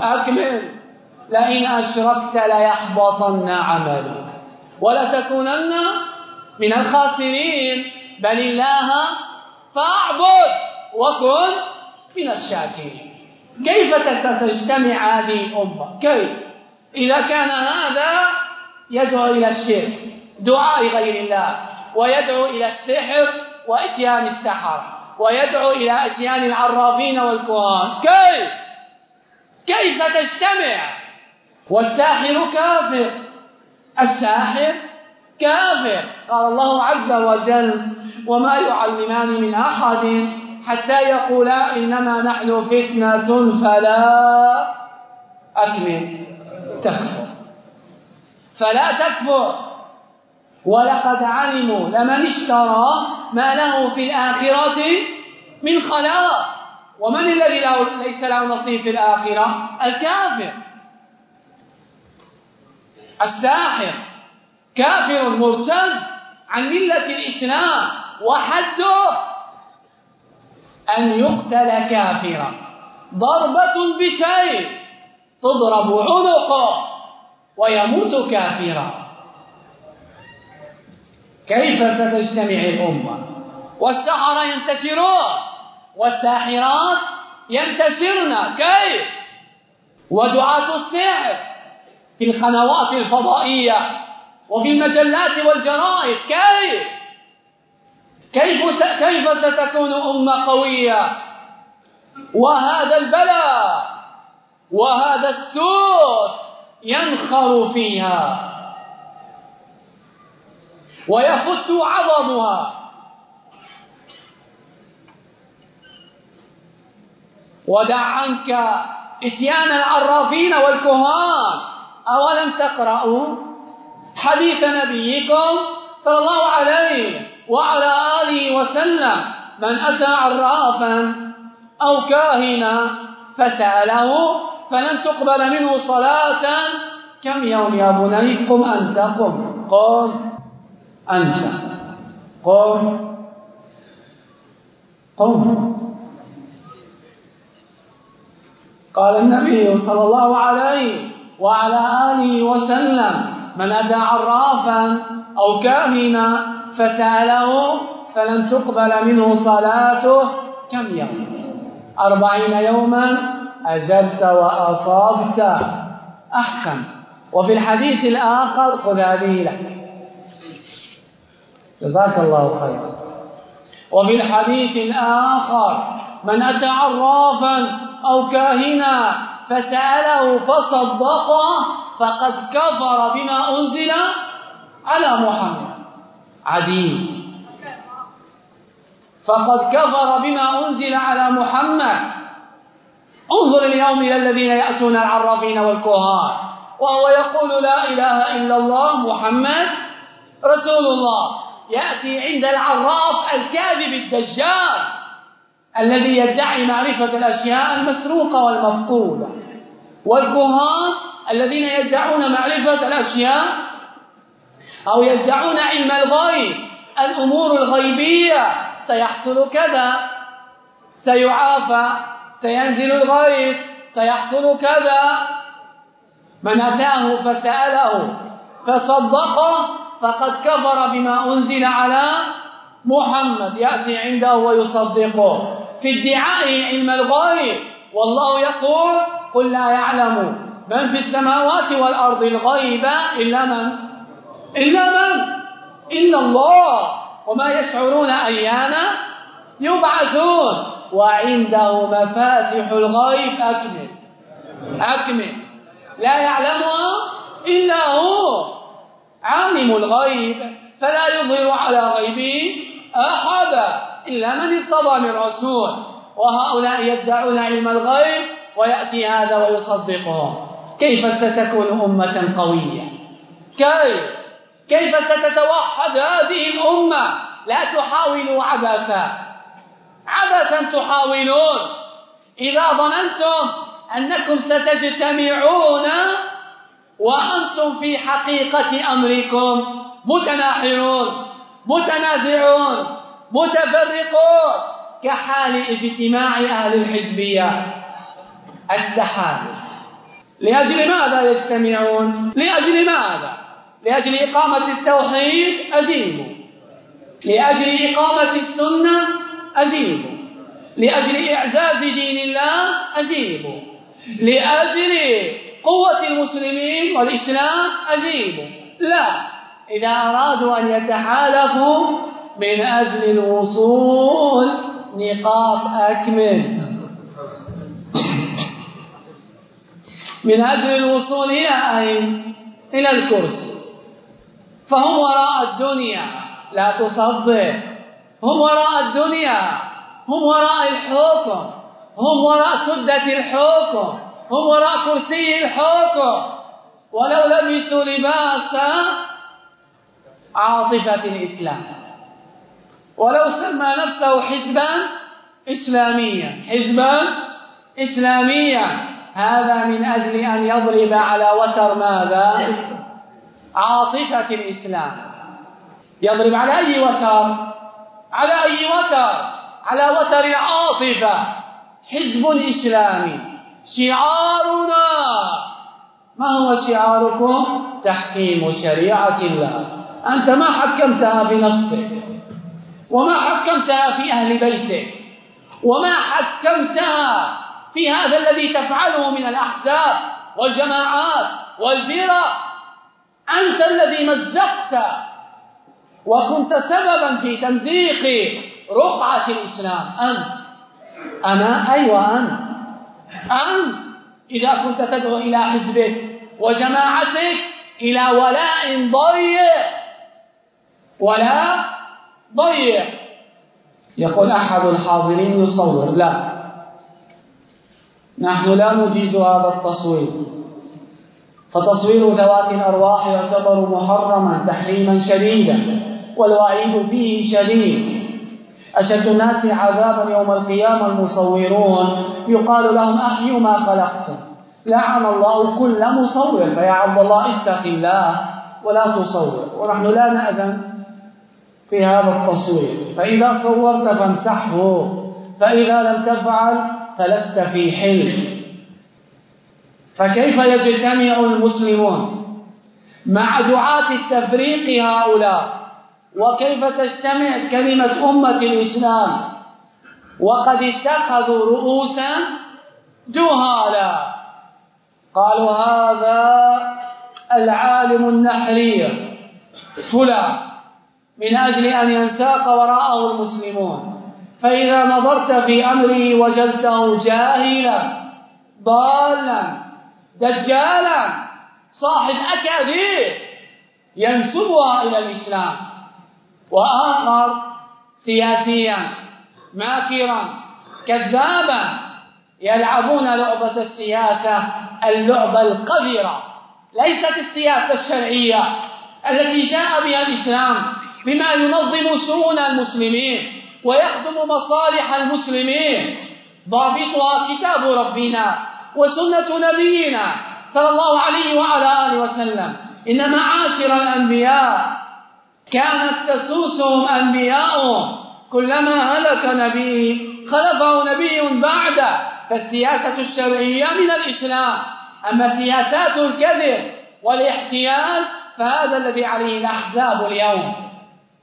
أكمل. لئن أشركت ليحبطن عملك ولتكونن من الخاسرين. بل الله فاعبد وكن من الشاكرين. كيف ستجتمع هذه الأمة؟ كيف؟ إذا كان هذا يدعو إلى الشرك دعاء غير الله ويدعو إلى السحر وإتيان السحر ويدعو إلى إتيان العرافين والكهان. كيف؟ كيف ستجتمع والساحر كافر. الساحر كافر. قال الله عز وجل وما يعلمان من أحد حتى يقولا إنما نحن فتنة فلا أكمل. تكفر. فلا تكفر. ولقد علموا لمن اشترى ما له في الآخرة من خلاق. ومن الذي ليس له نصيب في الآخرة؟ الكافر. الساحر كافر مرتد عن ملة الإسلام وحده أن يقتل كافرا. ضربة بسيف تضرب عنقه ويموت كافرا. كيف ستجتمع الأمة؟ والسحرة ينتشرون والساحرات ينتشرن. كيف؟ ودعاة السحر. في القنوات الفضائية وفي المجلات والجرائد. كيف؟ كيف كيف ستكون أمة قوية؟ وهذا البلاء وهذا السوء ينخر فيها ويفت عظمها. ودع عنك إتيان العرافين والكهان. أولم تقرأوا حديث نبيكم صلى الله عليه وعلى آله وسلم من أتى عرافا أو كاهنا فسأله فلن تقبل منه صلاة. كم يوم يا بني؟ قم أنت قم قم أنت قم قم. قال النبي صلى الله عليه وعلى آله وسلم. من أتى عرافا أو كاهنا فسأله فلن تقبل منه صلاته. كم يوم؟ أربعين يوما أجلت وأصابت أحسن. وفي الحديث الآخر خذ هذه لك. جزاك الله خيرا. وفي الحديث الآخر من أتى عرافا أو كاهنا فسأله فصدقه فقد كفر بما أنزل على محمد. عجيب. فقد كفر بما أنزل على محمد. انظر اليوم إلى الذين يأتون العرافين والكهان وهو يقول لا إله إلا الله محمد رسول الله. يأتي عند العراف الكاذب الدجال. الذي يدعي معرفة الأشياء المسروقة والمفقودة. والكهان الذين يدعون معرفة الأشياء أو يدعون علم الغيب الأمور الغيبية سيحصل كذا سيعافى سينزل الغيب سيحصل كذا. من أتاه فسأله فصدقه فقد كفر بما أنزل على محمد يأتي عنده ويصدقه. في ادعاء علم الغيب. والله يقول قل لا يعلم من في السماوات والأرض الغيب إلا من؟ إلا من؟ إلا الله. وما يشعرون أيانا يبعثون. وعنده مفاتح الغيب. أكمل. أكمل. لا يعلمها إلا هو. عالم الغيب. فلا يظهر على غيبه أحدا. إلا من ارتضى من رسول وهؤلاء يدعون علم الغيب ويأتي هذا ويصدقه. كيف ستكون أمة قوية؟ كيف؟ كيف ستتوحد هذه الأمة؟ لا تحاولوا عبثا. عبثا تحاولون. إذا ظننتم أنكم ستجتمعون وأنتم في حقيقة أمركم متناحرون متنازعون متفرقون كحال اجتماع أهل الحزبية التحالف. لأجل ماذا يجتمعون؟ لأجل ماذا؟ لأجل إقامة التوحيد أجيبوا. لأجل إقامة السنة أجيبوا. لأجل إعزاز دين الله أجيبوا. لأجل قوة المسلمين والإسلام أجيبوا. لا إذا أرادوا أن يتحالفوا من أجل الوصول نقاط أكمل. من أجل الوصول إلى أين؟ إلى الكرسي. فهم وراء الدنيا. لا تصدق. هم وراء الدنيا. هم وراء الحكم. هم وراء سدة الحكم. هم وراء كرسي الحكم. ولو لبسوا لباس عاطفة الإسلام. ولو سمى نفسه حزبا إسلاميا. حزبا إسلاميا. هذا من أجل أن يضرب على وتر ماذا؟ عاطفة الإسلام. يضرب على أي وتر؟ على أي وتر؟ على وتر العاطفة حزب إسلامي. شعارنا. ما هو شعاركم؟ تحكيم شريعة الله. أنت ما حكمتها بنفسك. وما حكمتها في أهل بيتك وما حكمتها في هذا الذي تفعله من الأحزاب والجماعات والفرق أنت الذي مزقت وكنت سببا في تمزيق رقعة الإسلام. أنت. أنا أيوة أنت أنت. إذا كنت تدعو إلى حزبك وجماعتك إلى ولاء ضيق ولا ضيق يقول أحد الحاضرين يصور. لا. نحن لا نجيز هذا التصوير. فتصوير ذوات الأرواح يعتبر محرما تحريما شديدا والوعيد فيه شديد. أشد الناس عذابا يوم القيامة المصورون. يقال لهم أحيوا ما خلقتم. لعن الله كل مصور. فيا عبد الله اتق الله ولا تصور. ونحن لا نأذن. في هذا التصوير. فإذا صورت فامسحه فإذا لم تفعل فلست في حلم. فكيف يجتمع المسلمون مع دعاة التفريق هؤلاء؟ وكيف تجتمع كلمة أمة الإسلام؟ وقد اتخذوا رؤوسا جهالا. قالوا هذا العالم النحري فلان. من أجل أن ينساق وراءه المسلمون. فإذا نظرت في أمره وجدته جاهلا ضالا دجالا صاحب أكاذيب ينسبها إلى الإسلام. وآخر سياسيا ماكرا كذابا يلعبون لعبة السياسة اللعبة القذرة. ليست السياسة الشرعية التي جاء بها الإسلام بما ينظم شؤون المسلمين ويخدم مصالح المسلمين. ضابطها كتاب ربنا وسنة نبينا صلى الله عليه وعلى آله وسلم. إن معاشر الأنبياء كانت تسوسهم أنبياؤهم. كلما هلك نبي خلفه نبي بعده فالسياسة الشرعية من الإسلام. أما سياسات الكذب والاحتيال فهذا الذي عليه الأحزاب اليوم.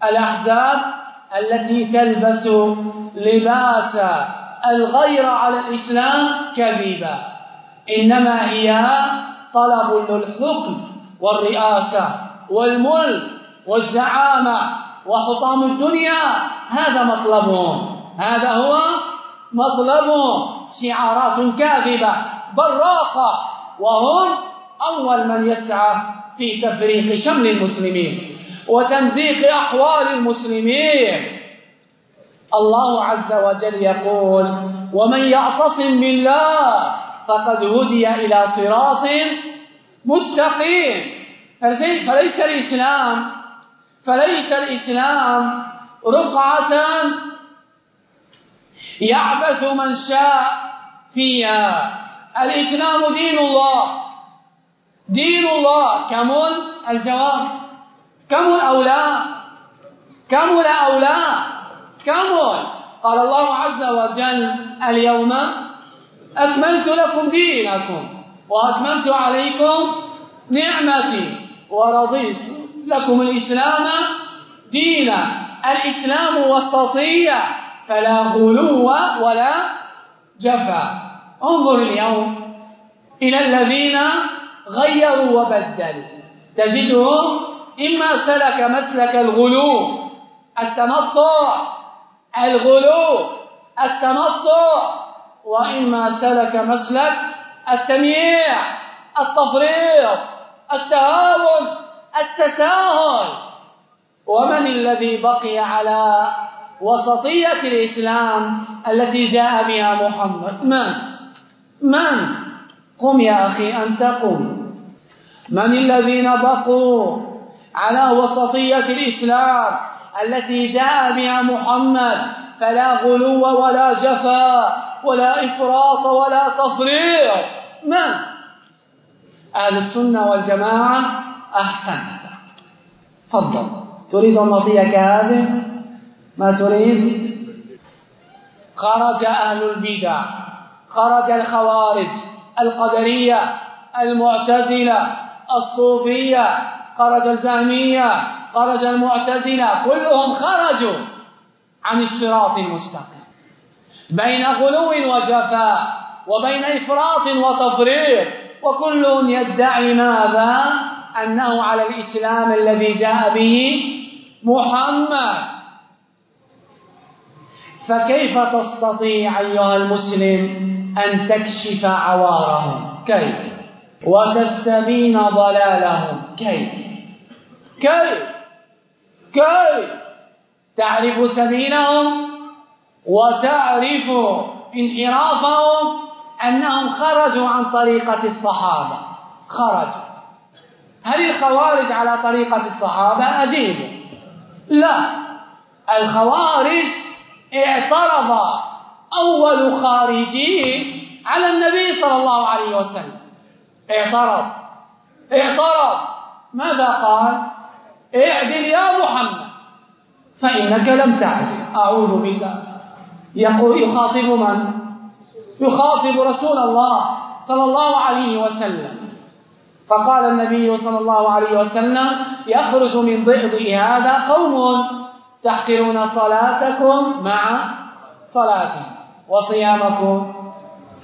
الأحزاب التي تلبس لباس الغير على الإسلام كذبا. إنما هي طلب للحكم والرئاسة والملك والزعامة وحطام الدنيا. هذا مطلبهم هذا هو مطلبهم شعارات كاذبة براقة. وهم أول من يسعى في تفريق شمل المسلمين. وتمزيق أحوال المسلمين. الله عز وجل يقول ومن يعتصم بالله فقد هدي إلى صراط مستقيم. فليس الإسلام فليس الإسلام رقعة يعبث من شاء فيها. الإسلام دين الله. دين الله. كمل الجواب؟ كمل أو لا كمل أو لا كمل قال الله عز وجل اليوم أكملت لكم دينكم وأتممت عليكم نعمتي ورضيت لكم الإسلام دينا. الإسلام وسطية فلا غلو ولا جفا. انظر اليوم إلى الذين غيروا وبدلوا. تجدهم إما سلك مسلك الغلو التنطع الغلو التنطع وإما سلك مسلك التمييع التفريط التهاون التساهل. ومن الذي بقي على وسطية الإسلام التي جاء بها محمد؟ من؟ من؟ قم يا أخي أنت قم. من الذين بقوا؟ على وسطية الإسلام التي جاء بها محمد فلا غلو ولا جفا ولا إفراط ولا تفريط. من أهل السنة والجماعة أحسنت تفضل. تريد أن نعطيك هذه؟ ما تريد؟ خرج أهل البدع خرج الخوارج القدرية المعتزلة الصوفية خرج الجهمية خرج المعتزلة كلهم خرجوا عن الصراط المستقيم. بين غلو وجفاء وبين إفراط وتفريط وكل يدعي ماذا؟ أنه على الإسلام الذي جاء به محمد. فكيف تستطيع أيها المسلم أن تكشف عوارهم؟ كيف؟ وتستبين ضلالهم. كيف؟ كيف؟ كيف؟ تعرف سبيلهم وتعرف انحرافهم أنهم خرجوا عن طريقة الصحابة. خرجوا. هل الخوارج على طريقة الصحابة؟ أجيب لا. الخوارج اعترض. أول خارجي على النبي صلى الله عليه وسلم. اعترض. اعترض. ماذا قال؟ اعدل يا محمد. فإنك لم تعدل. أعوذ بالله يقول يخاطب من؟ يخاطب رسول الله صلى الله عليه وسلم. فقال النبي صلى الله عليه وسلم يخرج من ضئضئ هذا قوم تحقرون صلاتكم مع صلاتي وصيامكم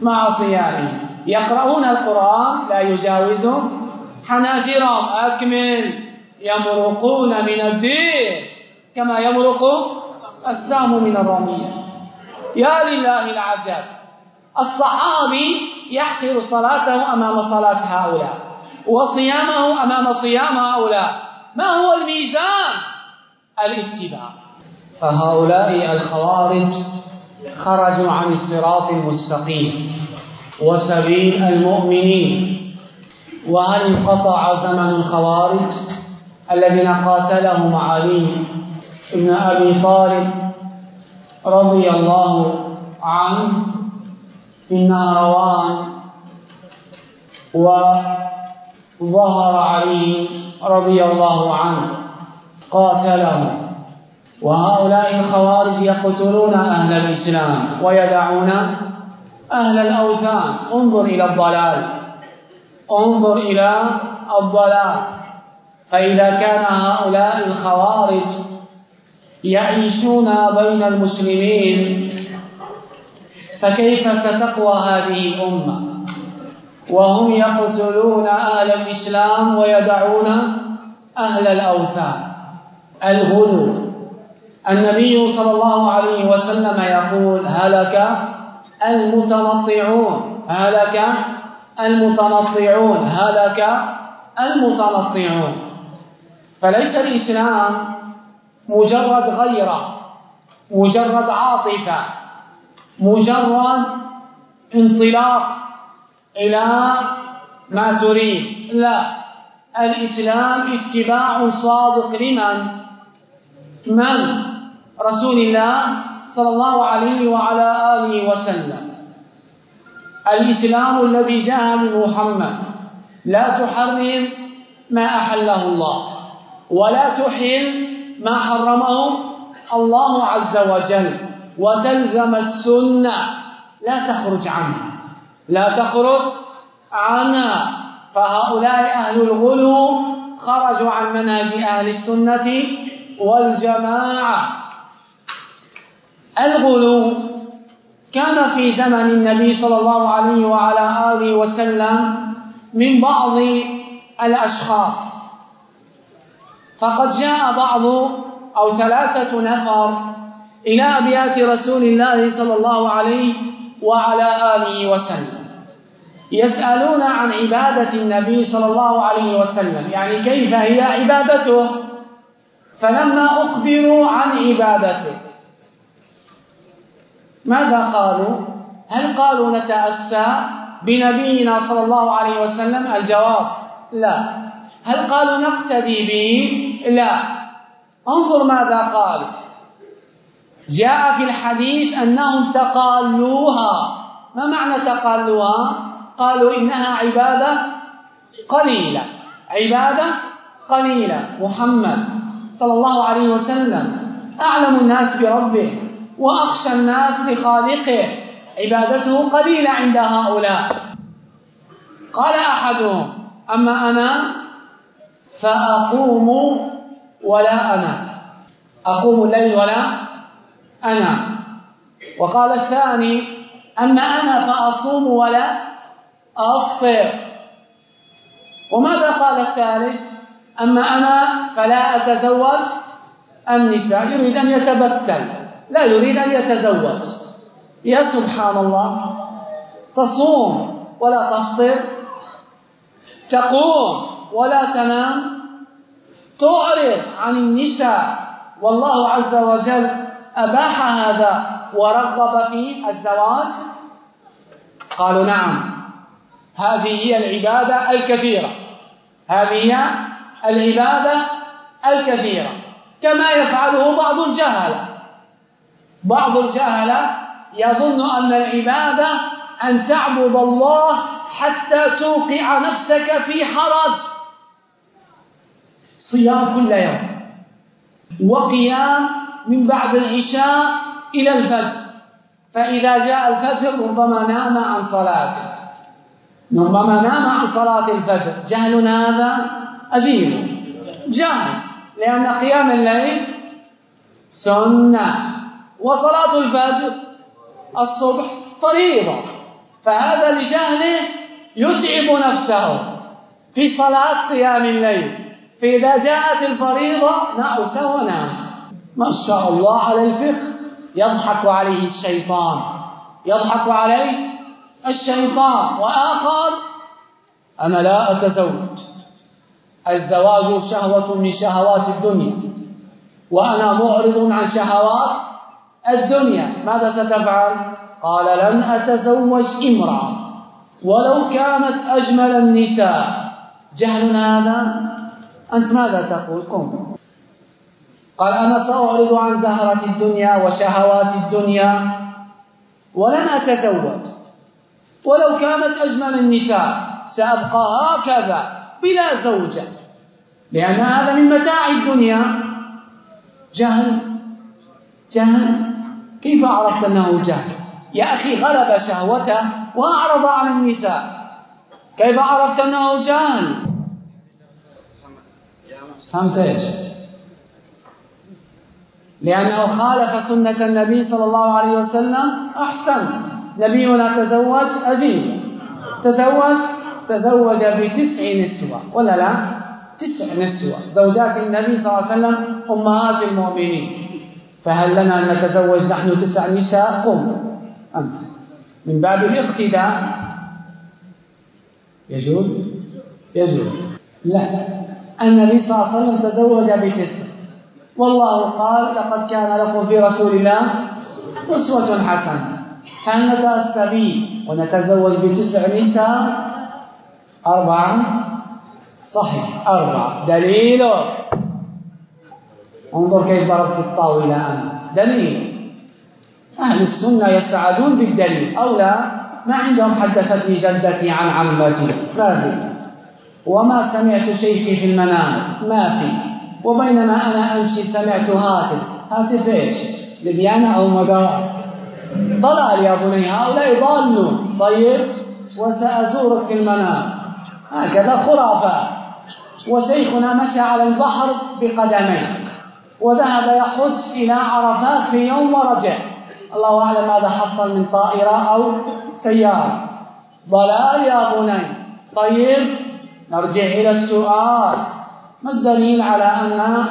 مع صيامي يقرؤون القرآن لا يجاوز حناجرهم أكمل. يمرقون من الدين كما يمرق السام من الرمية. يا لله العجب. الصحابي يحقر صلاته أمام صلاة هؤلاء وصيامه أمام صيام هؤلاء. ما هو الميزان؟ الاتباع. فهؤلاء الخوارج خرجوا عن الصراط المستقيم. وسبيل المؤمنين. وهل انقطع زمن الخوارج الذين قاتلهم علي بن أبي طالب رضي الله عنه في النهروان وظهر علي رضي الله عنه قاتلهم. وهؤلاء الخوارج يقتلون أهل الإسلام ويدعون أهل الأوثان. انظر إلى الضلال. انظر إلى الضلال. فإذا كان هؤلاء الخوارج يعيشون بين المسلمين فكيف ستقوى هذه الأمة؟ وهم يقتلون أهل الإسلام ويدعون أهل الأوثان. الغلو النبي صلى الله عليه وسلم يقول هلك المتنطعون. هلك المتنطعون. هلك المتنطعون. فليس الإسلام مجرد غيرة مجرد عاطفة مجرد انطلاق إلى ما تريد. لا الإسلام اتباع صادق لمن؟ من؟ رسول الله صلى الله عليه وعلى آله وسلم. الإسلام الذي جاء من محمد. لا تحرم ما أحله الله ولا تحل ما حرمه الله عز وجل. وتلزم السنة. لا تخرج عنها. لا تخرج عنها. فهؤلاء أهل الغلو خرجوا عن منهج أهل السنة والجماعة. الغلو كان في زمن النبي صلى الله عليه وعلى آله وسلم من بعض الأشخاص. فقد جاء بعض أو ثلاثة نفر إلى أبيات رسول الله صلى الله عليه وعلى آله وسلم. يسألون عن عبادة النبي صلى الله عليه وسلم يعني كيف هي عبادته؟ فلما أخبروا عن عبادته ماذا قالوا؟ هل قالوا نتأسى بنبينا صلى الله عليه وسلم؟ الجواب لا. هل قالوا نقتدي به؟ لا. انظر ماذا قال. جاء في الحديث أنهم تقالوها. ما معنى تقالوها؟ قالوا إنها عبادة قليلة. عبادة قليلة. محمد صلى الله عليه وسلم. أعلم الناس بربه. وأخشى الناس لخالقه عبادته قليلة عند هؤلاء. قال أحدهم أما أنا فأقوم ولا أنا. أقوم الليل ولا أنا. وقال الثاني أما أنا فأصوم ولا أفطر. وماذا قال الثالث؟ أما أنا فلا أتزوج النساء يريد أن يتبتل. لا يريد أن يتزوج. يا سبحان الله تصوم ولا تفطر تقوم ولا تنام تعرض عن النساء. والله عز وجل أباح هذا ورغب في الزواج. قالوا نعم هذه هي العبادة الكثيرة. هذه هي العبادة الكثيرة. كما يفعله بعض الجهلة. بعض الجهلة يظن أن العبادة أن تعبد الله حتى توقع نفسك في حرج. صيام كل يوم وقيام من بعد العشاء إلى الفجر. فإذا جاء الفجر ربما نام عن صلاته ربما نام عن صلاة الفجر. جهل هذا أجيب جهل. لأن قيام الليل سنة. وصلاة الفجر الصبح فريضة. فهذا لجهله يتعب نفسه في صلاة قيام الليل. فإذا جاءت الفريضة نعس ونام. ما شاء الله على الفقه. يضحك عليه الشيطان. يضحك عليه الشيطان. وآخر أنا لا أتزوج. الزواج شهوة من شهوات الدنيا. وأنا معرض عن شهوات الدنيا ماذا ستفعل؟ قال لن أتزوج امرأة ولو كانت أجمل النساء. جهل هذا؟ أنت ماذا تقول؟ قم. قال أنا سأعرض عن زهرة الدنيا وشهوات الدنيا ولن أتزوج. ولو كانت أجمل النساء سأبقى هكذا بلا زوجة. لأن هذا من متاع الدنيا. جهل. جهل. كيف عرفت أنه جهل يا أخي غلب شهوته وأعرض عن النساء. كيف عرفت أنه جهل فهمت إيش؟ لأنه خالف سنة النبي صلى الله عليه وسلم. أحسن. نبينا تزوج أجيب تزوج تزوج بتسع نسوة. ولا لا؟ تسع نسوة. زوجات النبي صلى الله عليه وسلم أمهات المؤمنين. فهل لنا أن نتزوج نحن تسع نساء؟ قم. أنت. من باب الاقتداء. يجوز؟ يجوز. لا. النبي صلى الله عليه وسلم تزوج بتسع. والله قال لقد كان لكم في رسول الله أسوة حسنة. هل نتأسى ونتزوج بتسع نساء؟ أربعة. صحيح. أربعة. دليل. انظر كيف ضربت الطاولة أنا دليل. أهل السنة يسعدون بالدليل. أو لا ما عندهم حدثتني جدتي عن عمتي. ما في وما سمعت شيخي في المنام. ما في. وبينما أنا أمشي سمعت هاتف. هاتف إيش؟ لبيانة أو مدار؟ ضلال يا بني. هؤلاء ضالون طيب وسأزورك في المنام. هكذا خرافات وشيخنا مشى على البحر بقدميه. وذهب يحج إلى عرفات في يوم ورجع الله أعلم ماذا حصل من طائرة أو سيارة. ضلال يا بني. طيب نرجع إلى السؤال. ما الدليل على أن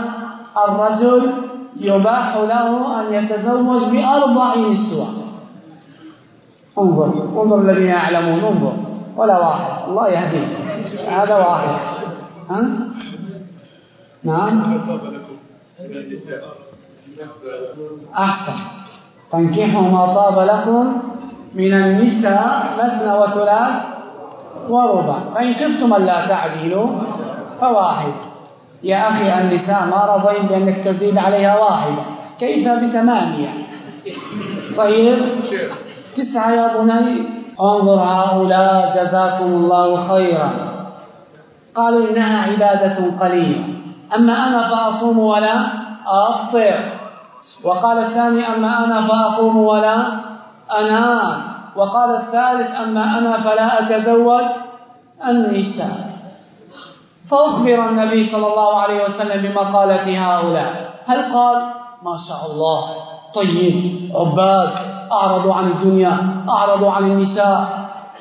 الرجل يباح له أن يتزوج بأربع نسوة انظر انظر الذين يعلمون انظر. ولا واحد. الله يهديك. هذا واحد. ها؟ نعم. أحسن. فانكحوا ما طاب لكم من النساء مثنى وثلاث وربع. فإن خفتم ألا تعدلوا فواحد. يا أخي النساء ما رضين بأنك تزيد عليها واحدة كيف بثمانية؟ طيب. تسعة يا بني. انظر هؤلاء جزاكم الله خيرا. قالوا إنها عبادة قليلة. أما أنا فأصوم ولا أفطر. وقال الثاني أما أنا فأقوم ولا أنام. وقال الثالث أما أنا فلا أتزوج النساء. فأخبر النبي صلى الله عليه وسلم بمقالة هؤلاء. هل قال ما شاء الله طيب عباد أعرضوا عن الدنيا أعرضوا عن النساء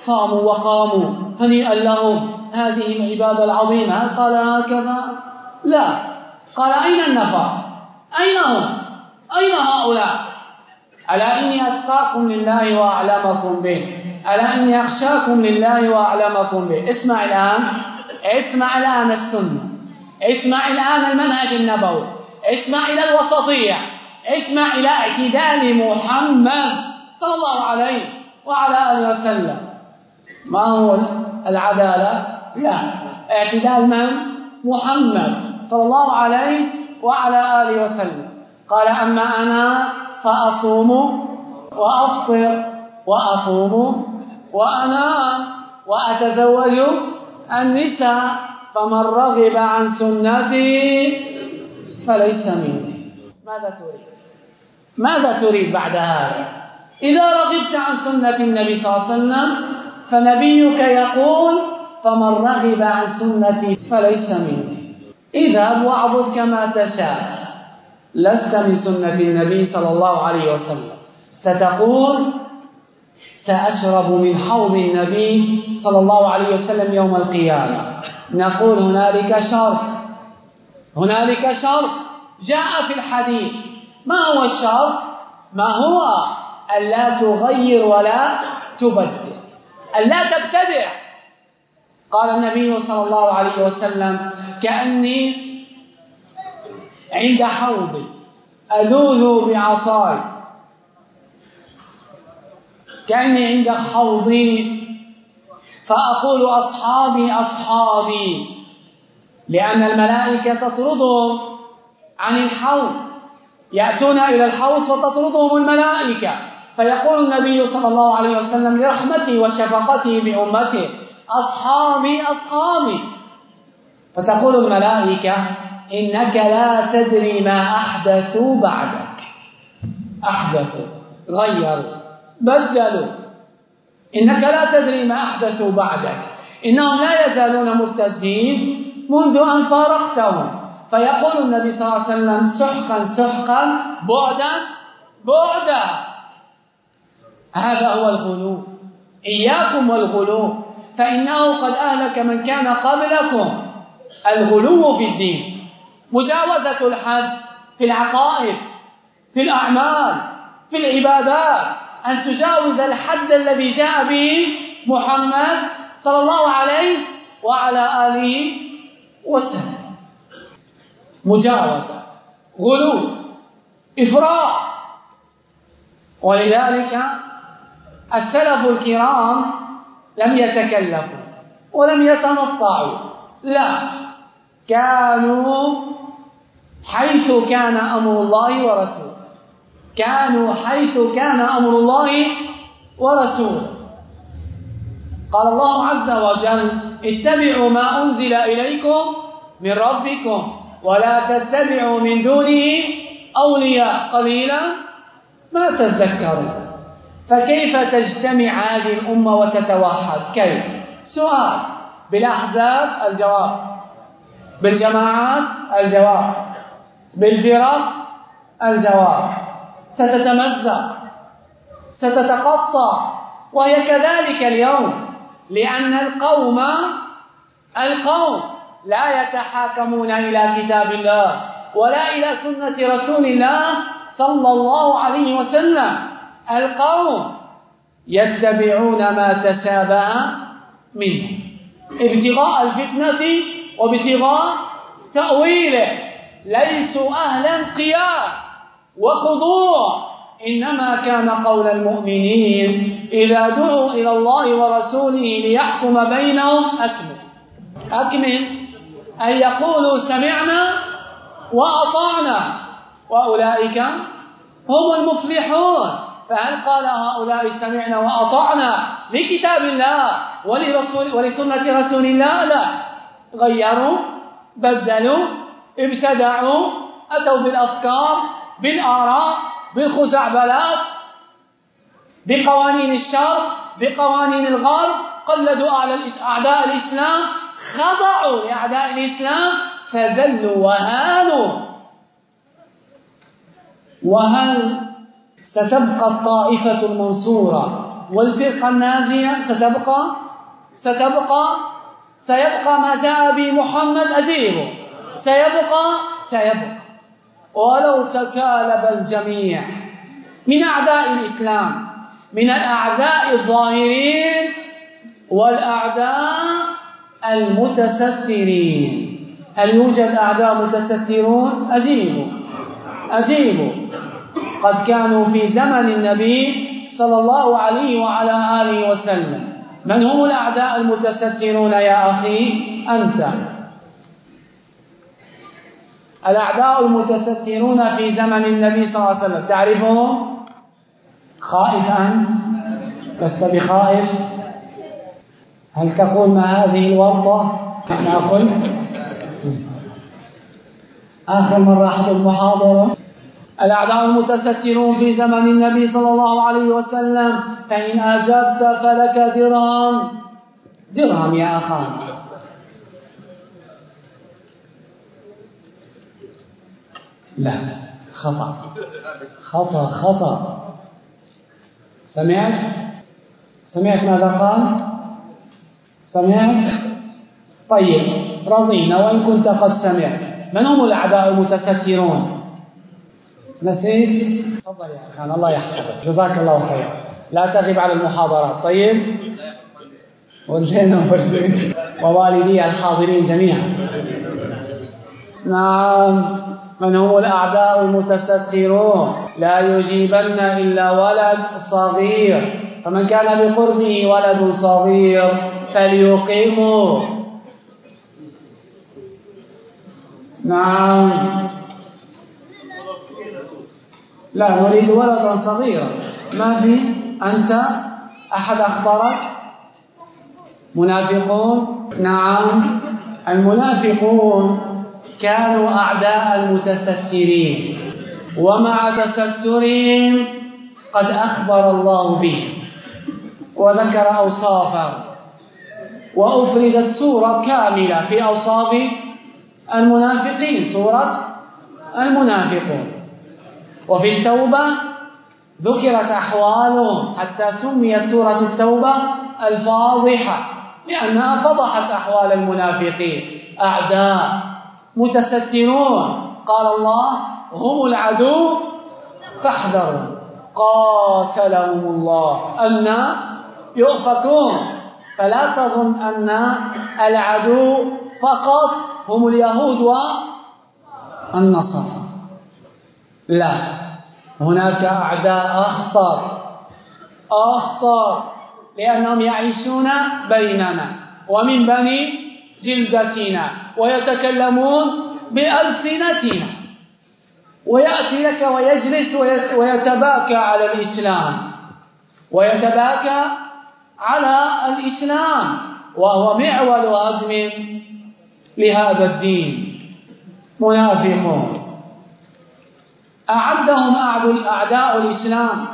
صاموا وقاموا هنيئا لهم. هذه العبادة العظيمة. هل قال هكذا؟ لا. قال أين النفر أين هم؟ أين هؤلاء? ألا إني أتقاكم لله وأعلمكم به. ألا إني أخشاكم لله وأعلمكم به. اسمع الآن. اسمع الآن السنة. اسمع الآن المنهج النبوي. اسمع إلى الوسطية. اسمع إلى اعتدال محمد صلى الله عليه وعلى آله وسلم. ما هو العدالة؟ لا. اعتدال من؟ محمد. صلى الله عليه وعلى آله وسلم. قال أما أنا فأصوم وأفطر وأقوم وأنام وأتزوج النساء فمن رغب عن سنتي فليس مني. ماذا تريد؟ ماذا تريد بعد هذا؟ إذا رغبت عن سنة النبي صلى الله عليه وسلم فنبيك يقول فمن رغب عن سنتي فليس مني. اذهب واعبد كما تشاء. لست من سنة النبي صلى الله عليه وسلم. ستقول سأشرب من حوض النبي صلى الله عليه وسلم يوم القيامة. نقول هنالك شرط. هنالك شرط. جاء في الحديث. ما هو الشرط؟ ما هو ألا تغير ولا تبدل. ألا تبتدع. قال النبي صلى الله عليه وسلم كأني عند حوضي. ألوذ بعصاي. كأني عند حوضي. فأقول أصحابي أصحابي. لأن الملائكة تطردهم عن الحوض. يأتون إلى الحوض فتطردهم الملائكة. فيقول النبي صلى الله عليه وسلم لرحمته وشفقته بأمته أصحابي أصحابي. فتقول الملائكة إنك لا تدري ما أحدثوا بعدك. أحدثوا غيروا بدلوا. إنك لا تدري ما أحدثوا بعدك. إنهم لا يزالون مرتدين منذ أن فارقتهم. فيقول النبي صلى الله عليه وسلم سحقا سحقا بعدا بعدا. هذا هو الغلو. إياكم والغلو. فإنه قد أهلك من كان قبلكم. الغلو في الدين. مجاوزة الحد في العقائد في الأعمال في العبادات. أن تجاوز الحد الذي جاء به محمد صلى الله عليه وعلى آله وسلم. مجاوزة غلو إفراط ولذلك السلف الكرام لم يتكلفوا ولم يتنطعوا لا. كانوا حيث كان أمر الله ورسوله. كانوا حيث كان أمر الله ورسوله. قال الله عز وجل اتبعوا ما أنزل إليكم من ربكم ولا تتبعوا من دونه أولياء قليلا ما تذكرون. فكيف تجتمع هذه الأمة وتتوحد؟ كيف؟ سؤال بالأحزاب الجواب بالجماعات الجواب بالفرق الجواب. ستتمزق ستتقطع وهي كذلك اليوم لأن القوم القوم لا يتحاكمون إلى كتاب الله ولا إلى سنة رسول الله صلى الله عليه وسلم. القوم يتبعون ما تشابه منه. ابتغاء الفتنة وابتغاء تأويله. ليسوا أهلا قيام وخضوع. إنما كان قول المؤمنين إذا دعوا إلى الله ورسوله ليحكم بينهم. أكمل. أكمل. أن يقولوا سمعنا وأطعنا. وأولئك هم المفلحون. فهل قال هؤلاء سمعنا وأطعنا لكتاب الله ولرسول ولسنة رسول الله؟ لا. غيروا بدلوا ابتدعوا أتوا بالأفكار بالآراء بالخزعبلات بقوانين الشر بقوانين الغرب قلدوا أعداء الإسلام خضعوا لأعداء الإسلام فذلوا وهانوا. وهل ستبقى الطائفة المنصورة والفرقة الناجية ستبقى؟ ستبقى؟ سيبقى ما جاء به محمد أجيبه سيبقى سيبقى. ولو تكالب الجميع من أعداء الإسلام من الأعداء الظاهرين والأعداء المتسترين. هل يوجد أعداء متسترون؟ أجيبوا أجيبوا قد كانوا في زمن النبي صلى الله عليه وعلى آله وسلم. من هم الأعداء المتسترون يا أخي؟ أنت. الأعداء المتسترون في زمن النبي صلى الله عليه وسلم تعرفهم؟ خائف أنت؟ لست بخائف؟ هل تقول ما هذه الورطة؟ أنا أقول آخر مرة أحد المحاضرة الأعداء المتسترون في زمن النبي صلى الله عليه وسلم فإن أجبت فلك درهم. درهم يا أخان لا خطأ. خطأ خطأ. سمعت؟ سمعت ماذا قال؟ سمعت؟ طيب رضينا وإن كنت قد سمعت. من هم الأعداء المتسترون؟ نسيت. تفضل يا خان الله يحفظك. جزاك الله خير لا تغب على المحاضرات. طيب؟ والدينا ووالدي الحاضرين جميعا. نعم. من هم الأعداء المتسترون؟ لا يجيبن إلا ولد صغير. فمن كان بقربه ولد صغير فليقيمه. نعم. لا نريد ولدا صغيرا ما في؟ أنت أحد أخبرك منافقون؟ نعم. المنافقون كانوا أعداء المتسترين. ومع تسترهم قد أخبر الله بهم وذكر أوصافا وأفردت سورة كاملة في أوصاف المنافقين سورة المنافقون. وفي التوبة ذكرت أحوالهم حتى سميت سورة التوبة الفاضحة لأنها فضحت أحوال المنافقين. أعداء متسترون قال الله هم العدو فاحذروا قاتلهم الله. أن يؤفكون. فلا تظن أن العدو فقط هم اليهود والنصارى لا. هناك أعداء أخطر أخطر لأنهم يعيشون بيننا ومن بني جلدتنا ويتكلمون بألسنتنا. ويأتي لك ويجلس ويتباكى على الإسلام. ويتباكى على الإسلام. وهو معول هدم لهذا الدين. منافقون. أعدهم أعداء الإسلام.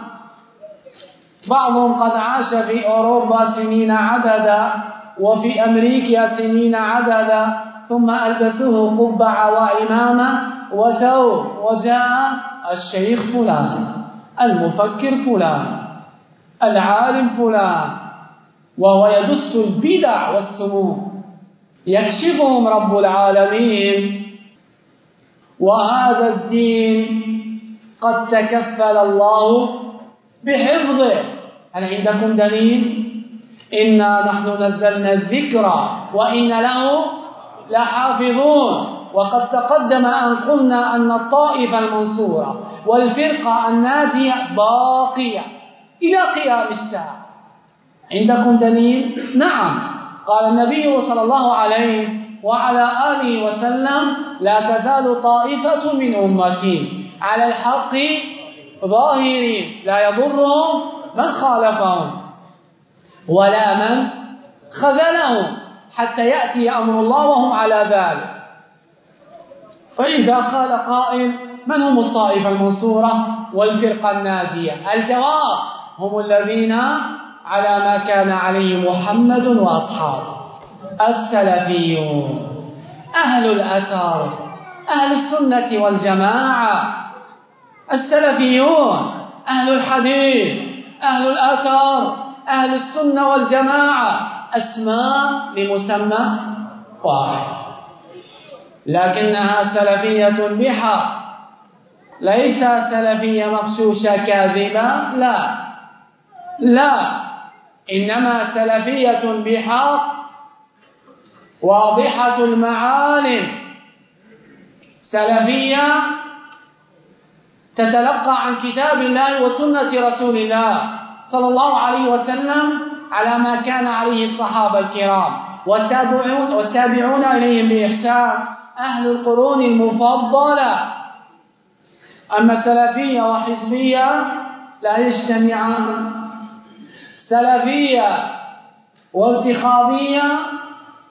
بعضهم قد عاش في أوروبا سنين عددا وفي أمريكا سنين عددا ثم ألبسوه قبعة وعمامة وثوب وجاء الشيخ فلان المفكر فلان العالم فلان وهو يدس البدع والسموم يكشفهم رب العالمين. وهذا الدين قد تكفل الله بحفظه. هل عندكم دليل؟ إنا نحن نزلنا الذكر وإن له لحافظون. وقد تقدم أن قلنا أن الطائفة المنصورة والفرقة الناجية باقية إلى قيام الساعة. عندكم دليل؟ نعم. قال النبي صلى الله عليه وعلى آله وسلم لا تزال طائفة من أمتي. على الحق ظاهرين. لا يضرهم من خالفهم ولا من خذلهم حتى يأتي أمر الله وهم على ذلك. فإذا قال قائل من هم الطائفة المنصورة والفرقة الناجية؟ الجواب هم الذين على ما كان عليه محمد وأصحابه. السلفيون أهل الأثر أهل السنة والجماعة. السلفيون أهل الحديث أهل الأثر أهل السنة والجماعة. أسماء لمسمى واحد. لكنها سلفية بحق. ليس سلفية مغشوشة كاذبة لا. لا. إنما سلفية بحق. واضحة المعالم. سلفية تتلقى عن كتاب الله وسنة رسول الله صلى الله عليه وسلم على ما كان عليه الصحابة الكرام. والتابعون, والتابعون إليهم بإحسان. أهل القرون المفضلة. أما سلفية وحزبية لا يجتمعان. سلفية وانتخابية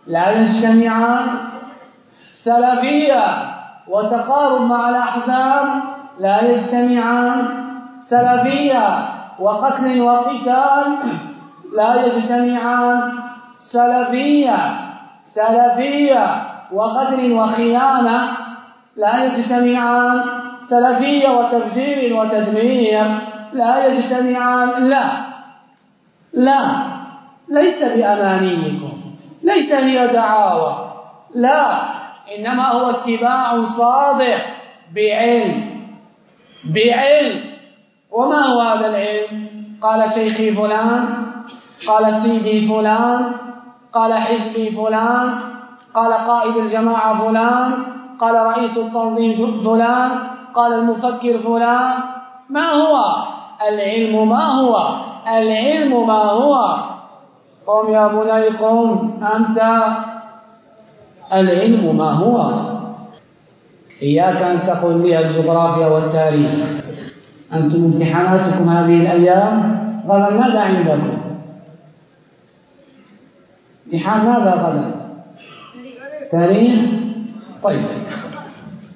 لا يجتمعان. سلفية وتقارب مع الأحزاب لا يجتمعان سلفية وقتل وقتال. لا يجتمعان سلفية سلفية وقدر وخيانة. لا يجتمعان سلفية وتفجير وتدمير. لا يجتمعان لا لا ليس بأمانيكم ليس هي دعاوى لا إنما هو اتباع صادق بعلم. بعلم. وما هو هذا العلم؟ قال شيخي فلان قال سيدي فلان قال حزبي فلان قال قائد الجماعة فلان قال رئيس التنظيم فلان قال المفكر فلان. ما هو؟ العلم ما هو؟ العلم ما هو؟ قم يا بني قم أنت. العلم ما هو؟ إياك أن تقول لي الجغرافيا والتاريخ. أنتم امتحاناتكم هذه الأيام غدا ماذا عندكم؟ امتحان ماذا غدا؟ تاريخ؟ طيب.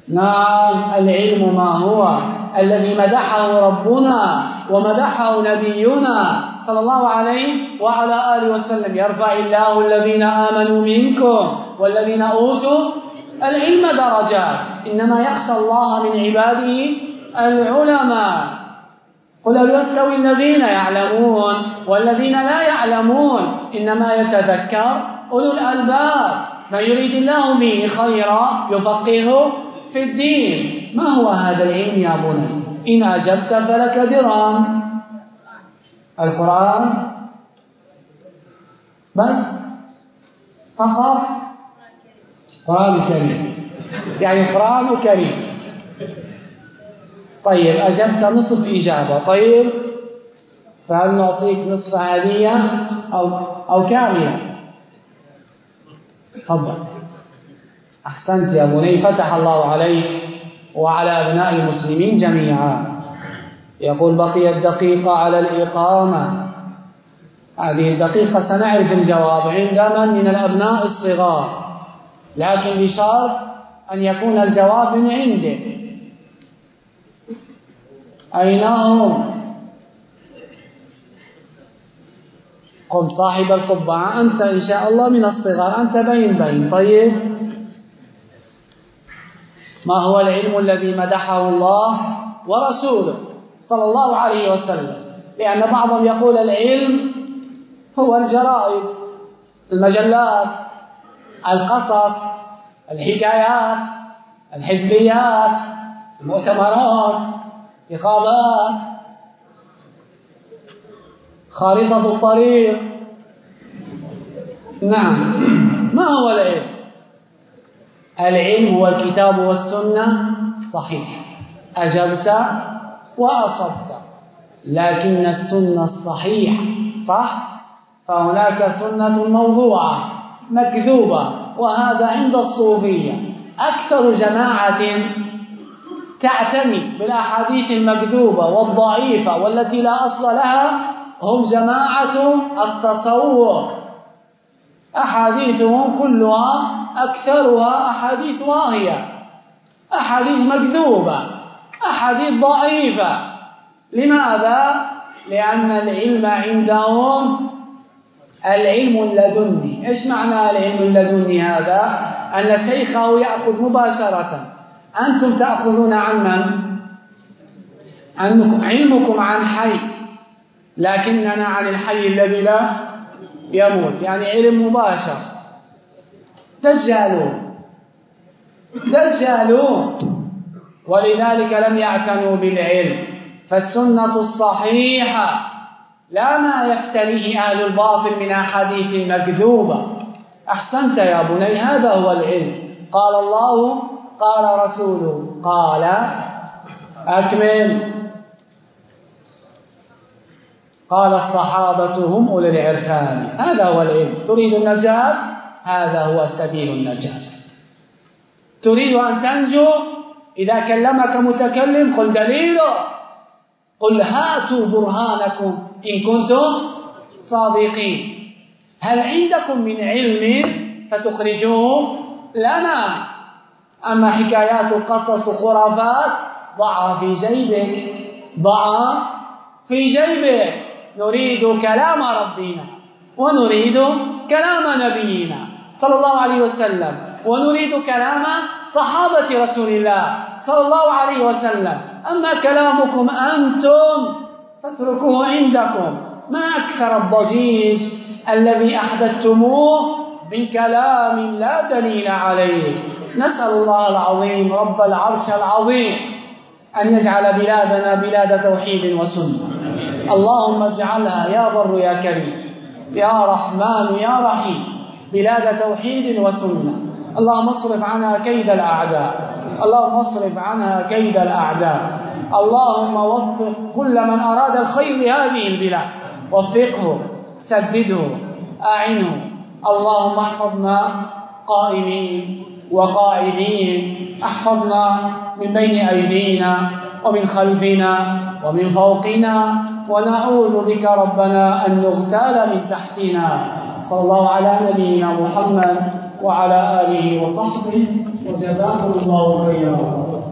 نعم العلم ما هو؟ الذي مدحه ربنا ومدحه نبينا صلى الله عليه وعلى آله وسلم. يرفع الله الذين آمنوا منكم والذين أوتوا العلم درجات. إنما يخشى الله من عباده العلماء. قل هل يستوي الذين يعلمون والذين لا يعلمون؟ إنما يتذكر أولو الألباب. من يريد الله به خيرا يفقهه في الدين. ما هو هذا العلم يا بني إن أجبت فلك درام القرآن بس فقط. قرآن كريم. يعني قرآن كريم. طيب أجبت نصف إجابة. طيب فهل نعطيك نصف هدية أو أو كاملة؟ تفضل. أحسنت يا بني فتح الله عليك وعلى أبناء المسلمين جميعا. يقول بقيت دقيقة على الإقامة. هذه الدقيقة سنعرف الجواب. عند من من الأبناء الصغار. لكن بشرط أن يكون الجواب من عنده. أين هم؟ قم صاحب القبعة أنت إن شاء الله من الصغار. أنت بين بين. طيب. ما هو العلم الذي مدحه الله ورسوله صلى الله عليه وسلم؟ لأن بعضهم يقول العلم هو الجرائد المجلات القصص الحكايات الحزبيات المؤتمرات إقامات خارطة الطريق. نعم. ما هو العلم؟ العلم هو الكتاب والسنة. صحيح. أجبت وأصبت. لكن السنة الصحيحة صح؟ فهناك سنة موضوعة. مكذوبة وهذا عند الصوفية. أكثر جماعة تعتمد بالأحاديث المكذوبة والضعيفة والتي لا أصل لها هم جماعة التصور أحاديثهم كلها أكثرها أحاديث واهية. أحاديث مكذوبة أحاديث ضعيفة. لماذا؟ لأن العلم عندهم العلم اللدني إيش معنى العلم اللدني هذا؟ أن شيخه يأخذ مباشرة. أنتم تأخذون عن من؟ عنكم علمكم عن حي. لكننا عن الحي الذي لا يموت. يعني علم مباشر. دجالون دجالون ولذلك لم يعتنوا بالعلم. فالسنة الصحيحة. لا ما يفتريه أهل الباطل من أحاديث مكذوبة. أحسنت يا بني هذا هو العلم. قال الله قال رسوله. قال أكمل. قال الصحابة هم أولي العرفان. هذا هو العلم. تريد النجاة؟ هذا هو سبيل النجاة. تريد أن تنجو؟ إذا كلمك متكلم قل دليله. قل هاتوا برهانكم. إن كنتم صادقين. هل عندكم من علم فتخرجوه لنا؟ أما حكايات قصص خرافات ضعها في جيبك ضعها في جيبك. نريد كلام ربنا ونريد كلام نبينا صلى الله عليه وسلم ونريد كلام صحابة رسول الله صلى الله عليه وسلم. أما كلامكم أنتم فاتركوه عندكم. ما أكثر الضجيج الذي أحدثتموه بكلام لا دليل عليه. نسأل الله العظيم رب العرش العظيم أن يجعل بلادنا بلاد توحيد وسنة. اللهم اجعلها يا بر يا كريم يا رحمن يا رحيم بلاد توحيد وسنة. اللهم اصرف عنها كيد الأعداء. اللهم اصرف عنها كيد الأعداء. اللهم وفق كل من أراد الخير لهذه البلاد. وفقه سدده أعنه. اللهم احفظنا قائمين وقاعدين. احفظنا من بين أيدينا ومن خلفنا ومن فوقنا. ونعوذ بك ربنا أن نغتال من تحتنا. صلى الله على نبينا محمد وعلى آله وصحبه. وجزاكم الله خيرا.